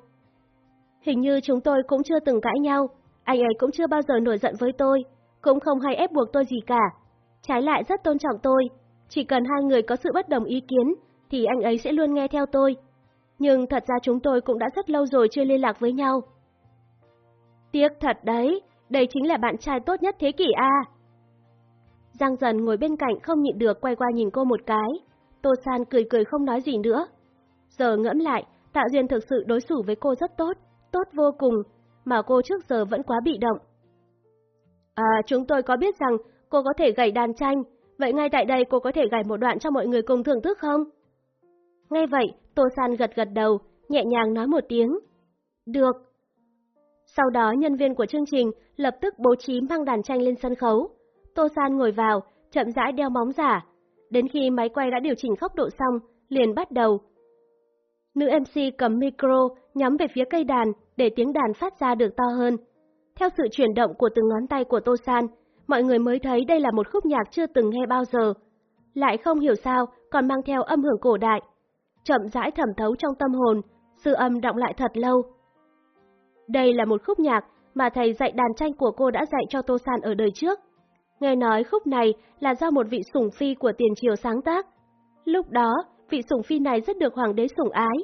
Hình như chúng tôi cũng chưa từng cãi nhau, anh ấy cũng chưa bao giờ nổi giận với tôi, cũng không hay ép buộc tôi gì cả. Trái lại rất tôn trọng tôi, chỉ cần hai người có sự bất đồng ý kiến thì anh ấy sẽ luôn nghe theo tôi. nhưng thật ra chúng tôi cũng đã rất lâu rồi chưa liên lạc với nhau. Tiếc thật đấy, đây chính là bạn trai tốt nhất thế kỷ A. Giang dần ngồi bên cạnh không nhịn được quay qua nhìn cô một cái. Tô San cười cười không nói gì nữa. Giờ ngẫm lại, Tạ Duyên thực sự đối xử với cô rất tốt, tốt vô cùng, mà cô trước giờ vẫn quá bị động. À, chúng tôi có biết rằng cô có thể gảy đàn tranh, vậy ngay tại đây cô có thể gảy một đoạn cho mọi người cùng thưởng thức không? Nghe vậy, Tô San gật gật đầu, nhẹ nhàng nói một tiếng. Được. Sau đó nhân viên của chương trình lập tức bố trí mang đàn tranh lên sân khấu. Tô San ngồi vào, chậm rãi đeo móng giả. Đến khi máy quay đã điều chỉnh góc độ xong, liền bắt đầu. Nữ MC cầm micro nhắm về phía cây đàn để tiếng đàn phát ra được to hơn. Theo sự chuyển động của từng ngón tay của Tô San, mọi người mới thấy đây là một khúc nhạc chưa từng nghe bao giờ. Lại không hiểu sao còn mang theo âm hưởng cổ đại. Chậm rãi thẩm thấu trong tâm hồn, sư âm động lại thật lâu. Đây là một khúc nhạc mà thầy dạy đàn tranh của cô đã dạy cho Tô San ở đời trước. Nghe nói khúc này là do một vị sủng phi của tiền triều sáng tác. Lúc đó, vị sủng phi này rất được hoàng đế sủng ái,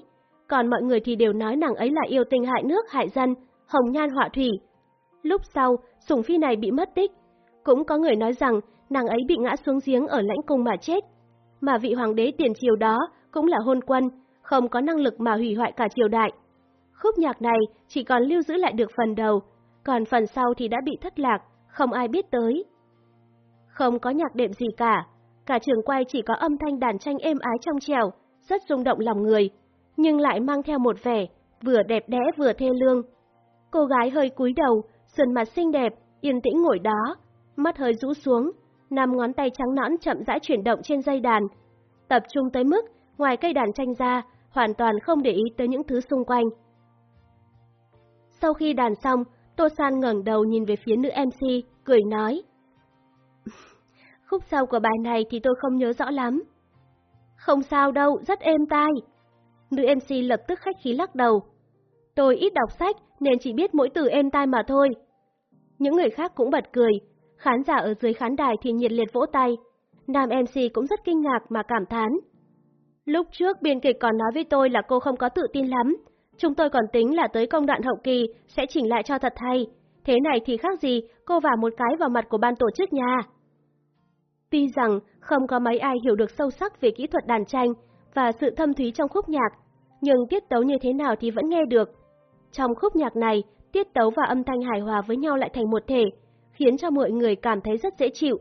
còn mọi người thì đều nói nàng ấy là yêu tình hại nước hại dân, hồng nhan họa thủy. Lúc sau, sủng phi này bị mất tích, cũng có người nói rằng nàng ấy bị ngã xuống giếng ở lãnh cung mà chết. Mà vị hoàng đế tiền triều đó cũng là hôn quân, không có năng lực mà hủy hoại cả triều đại. Khúc nhạc này chỉ còn lưu giữ lại được phần đầu, còn phần sau thì đã bị thất lạc, không ai biết tới. Không có nhạc đệm gì cả, cả trường quay chỉ có âm thanh đàn tranh êm ái trong trèo, rất rung động lòng người, nhưng lại mang theo một vẻ vừa đẹp đẽ vừa thê lương. Cô gái hơi cúi đầu, sườn mặt xinh đẹp, yên tĩnh ngồi đó, mắt hơi rũ xuống, năm ngón tay trắng nõn chậm rãi chuyển động trên dây đàn, tập trung tới mức ngoài cây đàn tranh ra, hoàn toàn không để ý tới những thứ xung quanh. Sau khi đàn xong, Tô San ngẩng đầu nhìn về phía nữ MC, cười nói. Khúc sau của bài này thì tôi không nhớ rõ lắm. Không sao đâu, rất êm tai. Nữ MC lập tức khách khí lắc đầu. Tôi ít đọc sách nên chỉ biết mỗi từ êm tai mà thôi. Những người khác cũng bật cười, khán giả ở dưới khán đài thì nhiệt liệt vỗ tay. Nam MC cũng rất kinh ngạc mà cảm thán. Lúc trước biên kịch còn nói với tôi là cô không có tự tin lắm. Chúng tôi còn tính là tới công đoạn hậu kỳ sẽ chỉnh lại cho thật hay. Thế này thì khác gì cô vả một cái vào mặt của ban tổ chức nha. Tuy rằng không có mấy ai hiểu được sâu sắc về kỹ thuật đàn tranh và sự thâm thúy trong khúc nhạc, nhưng tiết tấu như thế nào thì vẫn nghe được. Trong khúc nhạc này, tiết tấu và âm thanh hài hòa với nhau lại thành một thể, khiến cho mọi người cảm thấy rất dễ chịu.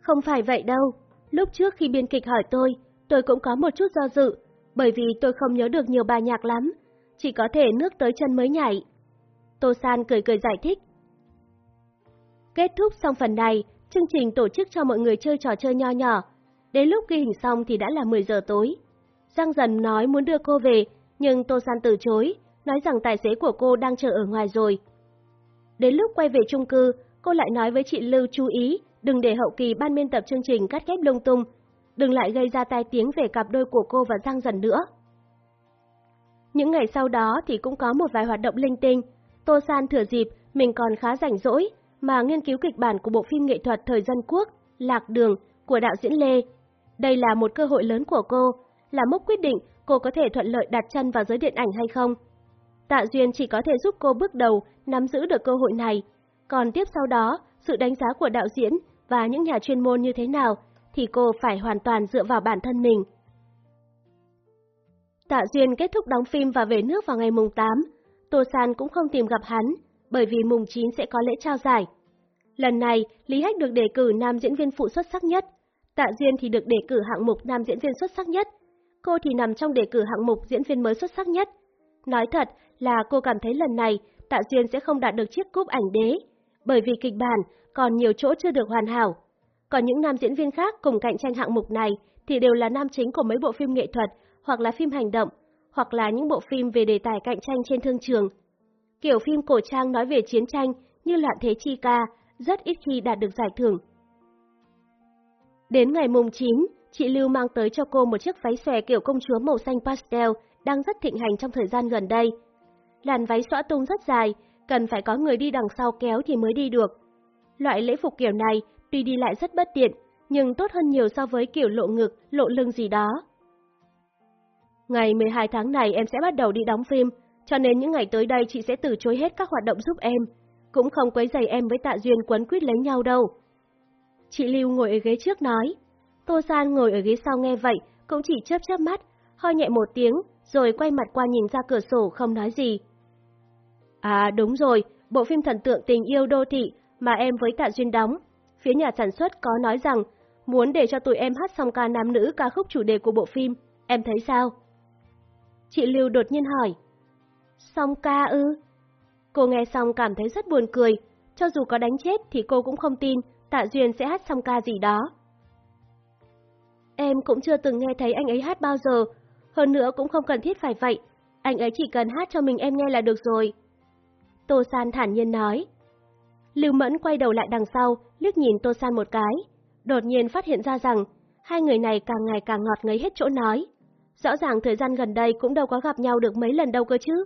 Không phải vậy đâu, lúc trước khi biên kịch hỏi tôi, tôi cũng có một chút do dự, bởi vì tôi không nhớ được nhiều bài nhạc lắm, chỉ có thể nước tới chân mới nhảy. Tô San cười cười giải thích. Kết thúc xong phần này, chương trình tổ chức cho mọi người chơi trò chơi nho nhỏ. Đến lúc ghi hình xong thì đã là 10 giờ tối. Giang dần nói muốn đưa cô về, nhưng Tô San từ chối, nói rằng tài xế của cô đang chờ ở ngoài rồi. Đến lúc quay về chung cư, cô lại nói với chị Lưu chú ý, đừng để hậu kỳ ban biên tập chương trình cắt ghép lung tung, đừng lại gây ra tai tiếng về cặp đôi của cô và Giang dần nữa. Những ngày sau đó thì cũng có một vài hoạt động linh tinh. Tô San thừa dịp mình còn khá rảnh rỗi mà nghiên cứu kịch bản của bộ phim nghệ thuật Thời dân quốc, Lạc Đường của đạo diễn Lê. Đây là một cơ hội lớn của cô, là mốc quyết định cô có thể thuận lợi đặt chân vào giới điện ảnh hay không. Tạ Duyên chỉ có thể giúp cô bước đầu nắm giữ được cơ hội này, còn tiếp sau đó, sự đánh giá của đạo diễn và những nhà chuyên môn như thế nào thì cô phải hoàn toàn dựa vào bản thân mình. Tạ Duyên kết thúc đóng phim và về nước vào ngày mùng 8. Tô San cũng không tìm gặp hắn, bởi vì mùng 9 sẽ có lễ trao giải. Lần này, Lý Hách được đề cử nam diễn viên phụ xuất sắc nhất, Tạ Duyên thì được đề cử hạng mục nam diễn viên xuất sắc nhất, cô thì nằm trong đề cử hạng mục diễn viên mới xuất sắc nhất. Nói thật là cô cảm thấy lần này Tạ Duyên sẽ không đạt được chiếc cúp ảnh đế, bởi vì kịch bản còn nhiều chỗ chưa được hoàn hảo. Còn những nam diễn viên khác cùng cạnh tranh hạng mục này thì đều là nam chính của mấy bộ phim nghệ thuật hoặc là phim hành động, hoặc là những bộ phim về đề tài cạnh tranh trên thương trường. Kiểu phim cổ trang nói về chiến tranh như Loạn Thế Chi Ca rất ít khi đạt được giải thưởng. Đến ngày mùng 9, chị Lưu mang tới cho cô một chiếc váy xòe kiểu công chúa màu xanh pastel đang rất thịnh hành trong thời gian gần đây. Làn váy xõa tung rất dài, cần phải có người đi đằng sau kéo thì mới đi được. Loại lễ phục kiểu này tuy đi lại rất bất tiện, nhưng tốt hơn nhiều so với kiểu lộ ngực, lộ lưng gì đó. Ngày 12 tháng này em sẽ bắt đầu đi đóng phim, cho nên những ngày tới đây chị sẽ từ chối hết các hoạt động giúp em, cũng không quấy giày em với Tạ Duyên quấn quýt lấy nhau đâu. Chị Lưu ngồi ở ghế trước nói, Tô San ngồi ở ghế sau nghe vậy, cũng chỉ chớp chớp mắt, hơi nhẹ một tiếng, rồi quay mặt qua nhìn ra cửa sổ không nói gì. À đúng rồi, bộ phim thần tượng tình yêu đô thị mà em với Tạ Duyên đóng, phía nhà sản xuất có nói rằng muốn để cho tụi em hát song ca nam nữ ca khúc chủ đề của bộ phim, em thấy sao? Chị Lưu đột nhiên hỏi. Song ca ư? Cô nghe xong cảm thấy rất buồn cười, cho dù có đánh chết thì cô cũng không tin Tạ Duyên sẽ hát song ca gì đó. Em cũng chưa từng nghe thấy anh ấy hát bao giờ, hơn nữa cũng không cần thiết phải vậy, anh ấy chỉ cần hát cho mình em nghe là được rồi. Tô San thản nhiên nói. Lưu Mẫn quay đầu lại đằng sau, liếc nhìn Tô San một cái, đột nhiên phát hiện ra rằng hai người này càng ngày càng ngọt ngấy hết chỗ nói. Rõ ràng thời gian gần đây cũng đâu có gặp nhau được mấy lần đâu cơ chứ.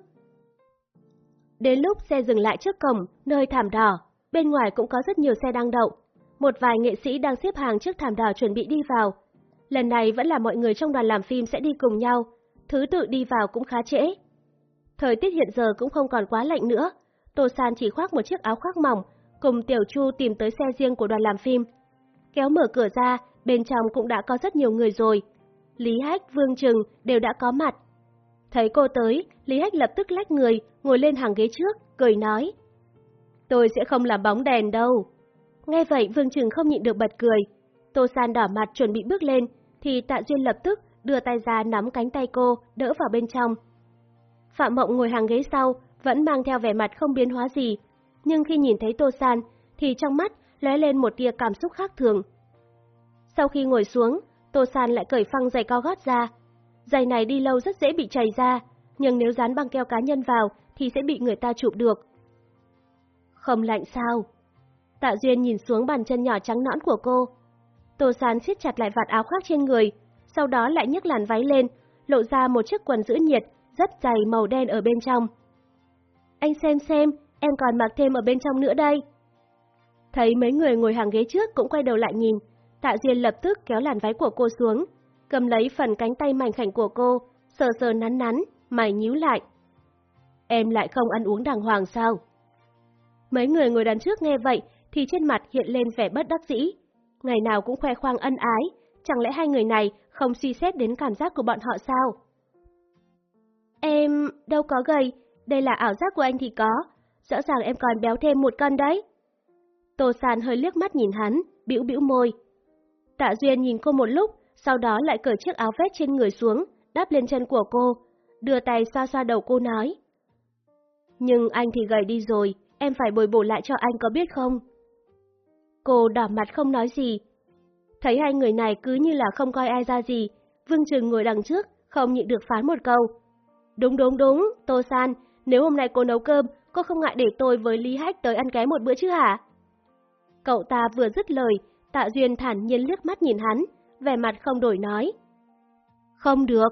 Đến lúc xe dừng lại trước cổng, nơi thảm đỏ, bên ngoài cũng có rất nhiều xe đang đậu. Một vài nghệ sĩ đang xếp hàng trước thảm đỏ chuẩn bị đi vào. Lần này vẫn là mọi người trong đoàn làm phim sẽ đi cùng nhau, thứ tự đi vào cũng khá trễ. Thời tiết hiện giờ cũng không còn quá lạnh nữa, Tô San chỉ khoác một chiếc áo khoác mỏng, cùng Tiểu Chu tìm tới xe riêng của đoàn làm phim. Kéo mở cửa ra, bên trong cũng đã có rất nhiều người rồi. Lý Hách, Vương Trừng đều đã có mặt. Thấy cô tới, Lý Hách lập tức lách người, ngồi lên hàng ghế trước, cười nói. Tôi sẽ không làm bóng đèn đâu. Nghe vậy Vương Trừng không nhịn được bật cười. Tô San đỏ mặt chuẩn bị bước lên, thì Tạ Duyên lập tức đưa tay ra nắm cánh tay cô, đỡ vào bên trong. Phạm Mộng ngồi hàng ghế sau, vẫn mang theo vẻ mặt không biến hóa gì, nhưng khi nhìn thấy Tô San, thì trong mắt lóe lên một tia cảm xúc khác thường. Sau khi ngồi xuống, Tô San lại cởi phăng giày cao gót ra. Giày này đi lâu rất dễ bị chảy ra, nhưng nếu dán băng keo cá nhân vào thì sẽ bị người ta chụp được. Không lạnh sao? Tạ Duyên nhìn xuống bàn chân nhỏ trắng nõn của cô. Tô San siết chặt lại vạt áo khoác trên người, sau đó lại nhấc làn váy lên, lộ ra một chiếc quần giữ nhiệt rất dày màu đen ở bên trong. Anh xem xem, em còn mặc thêm ở bên trong nữa đây. Thấy mấy người ngồi hàng ghế trước cũng quay đầu lại nhìn, Tạ Duyên lập tức kéo làn váy của cô xuống, cầm lấy phần cánh tay mảnh khảnh của cô, sờ sờ nắn nắn, mày nhíu lại. Em lại không ăn uống đàng hoàng sao? Mấy người ngồi đằng trước nghe vậy thì trên mặt hiện lên vẻ bất đắc dĩ. Ngày nào cũng khoe khoang ân ái, chẳng lẽ hai người này không suy xét đến cảm giác của bọn họ sao? Em đâu có gầy, đây là ảo giác của anh thì có, rõ ràng em còn béo thêm một cân đấy. Tô San hơi liếc mắt nhìn hắn, bĩu bĩu môi. Tạ Duyên nhìn cô một lúc, sau đó lại cởi chiếc áo vest trên người xuống, đắp lên chân của cô, đưa tay xoa xoa đầu cô nói. Nhưng anh thì gầy đi rồi, em phải bồi bổ lại cho anh có biết không? Cô đỏ mặt không nói gì. Thấy hai người này cứ như là không coi ai ra gì, Vương Trừng ngồi đằng trước, không nhịn được phán một câu. Đúng đúng đúng, Tô San, nếu hôm nay cô nấu cơm, cô không ngại để tôi với Lý Hách tới ăn ké một bữa chứ hả? Cậu ta vừa dứt lời, Tạ Duyên thản nhiên liếc mắt nhìn hắn, vẻ mặt không đổi nói. Không được,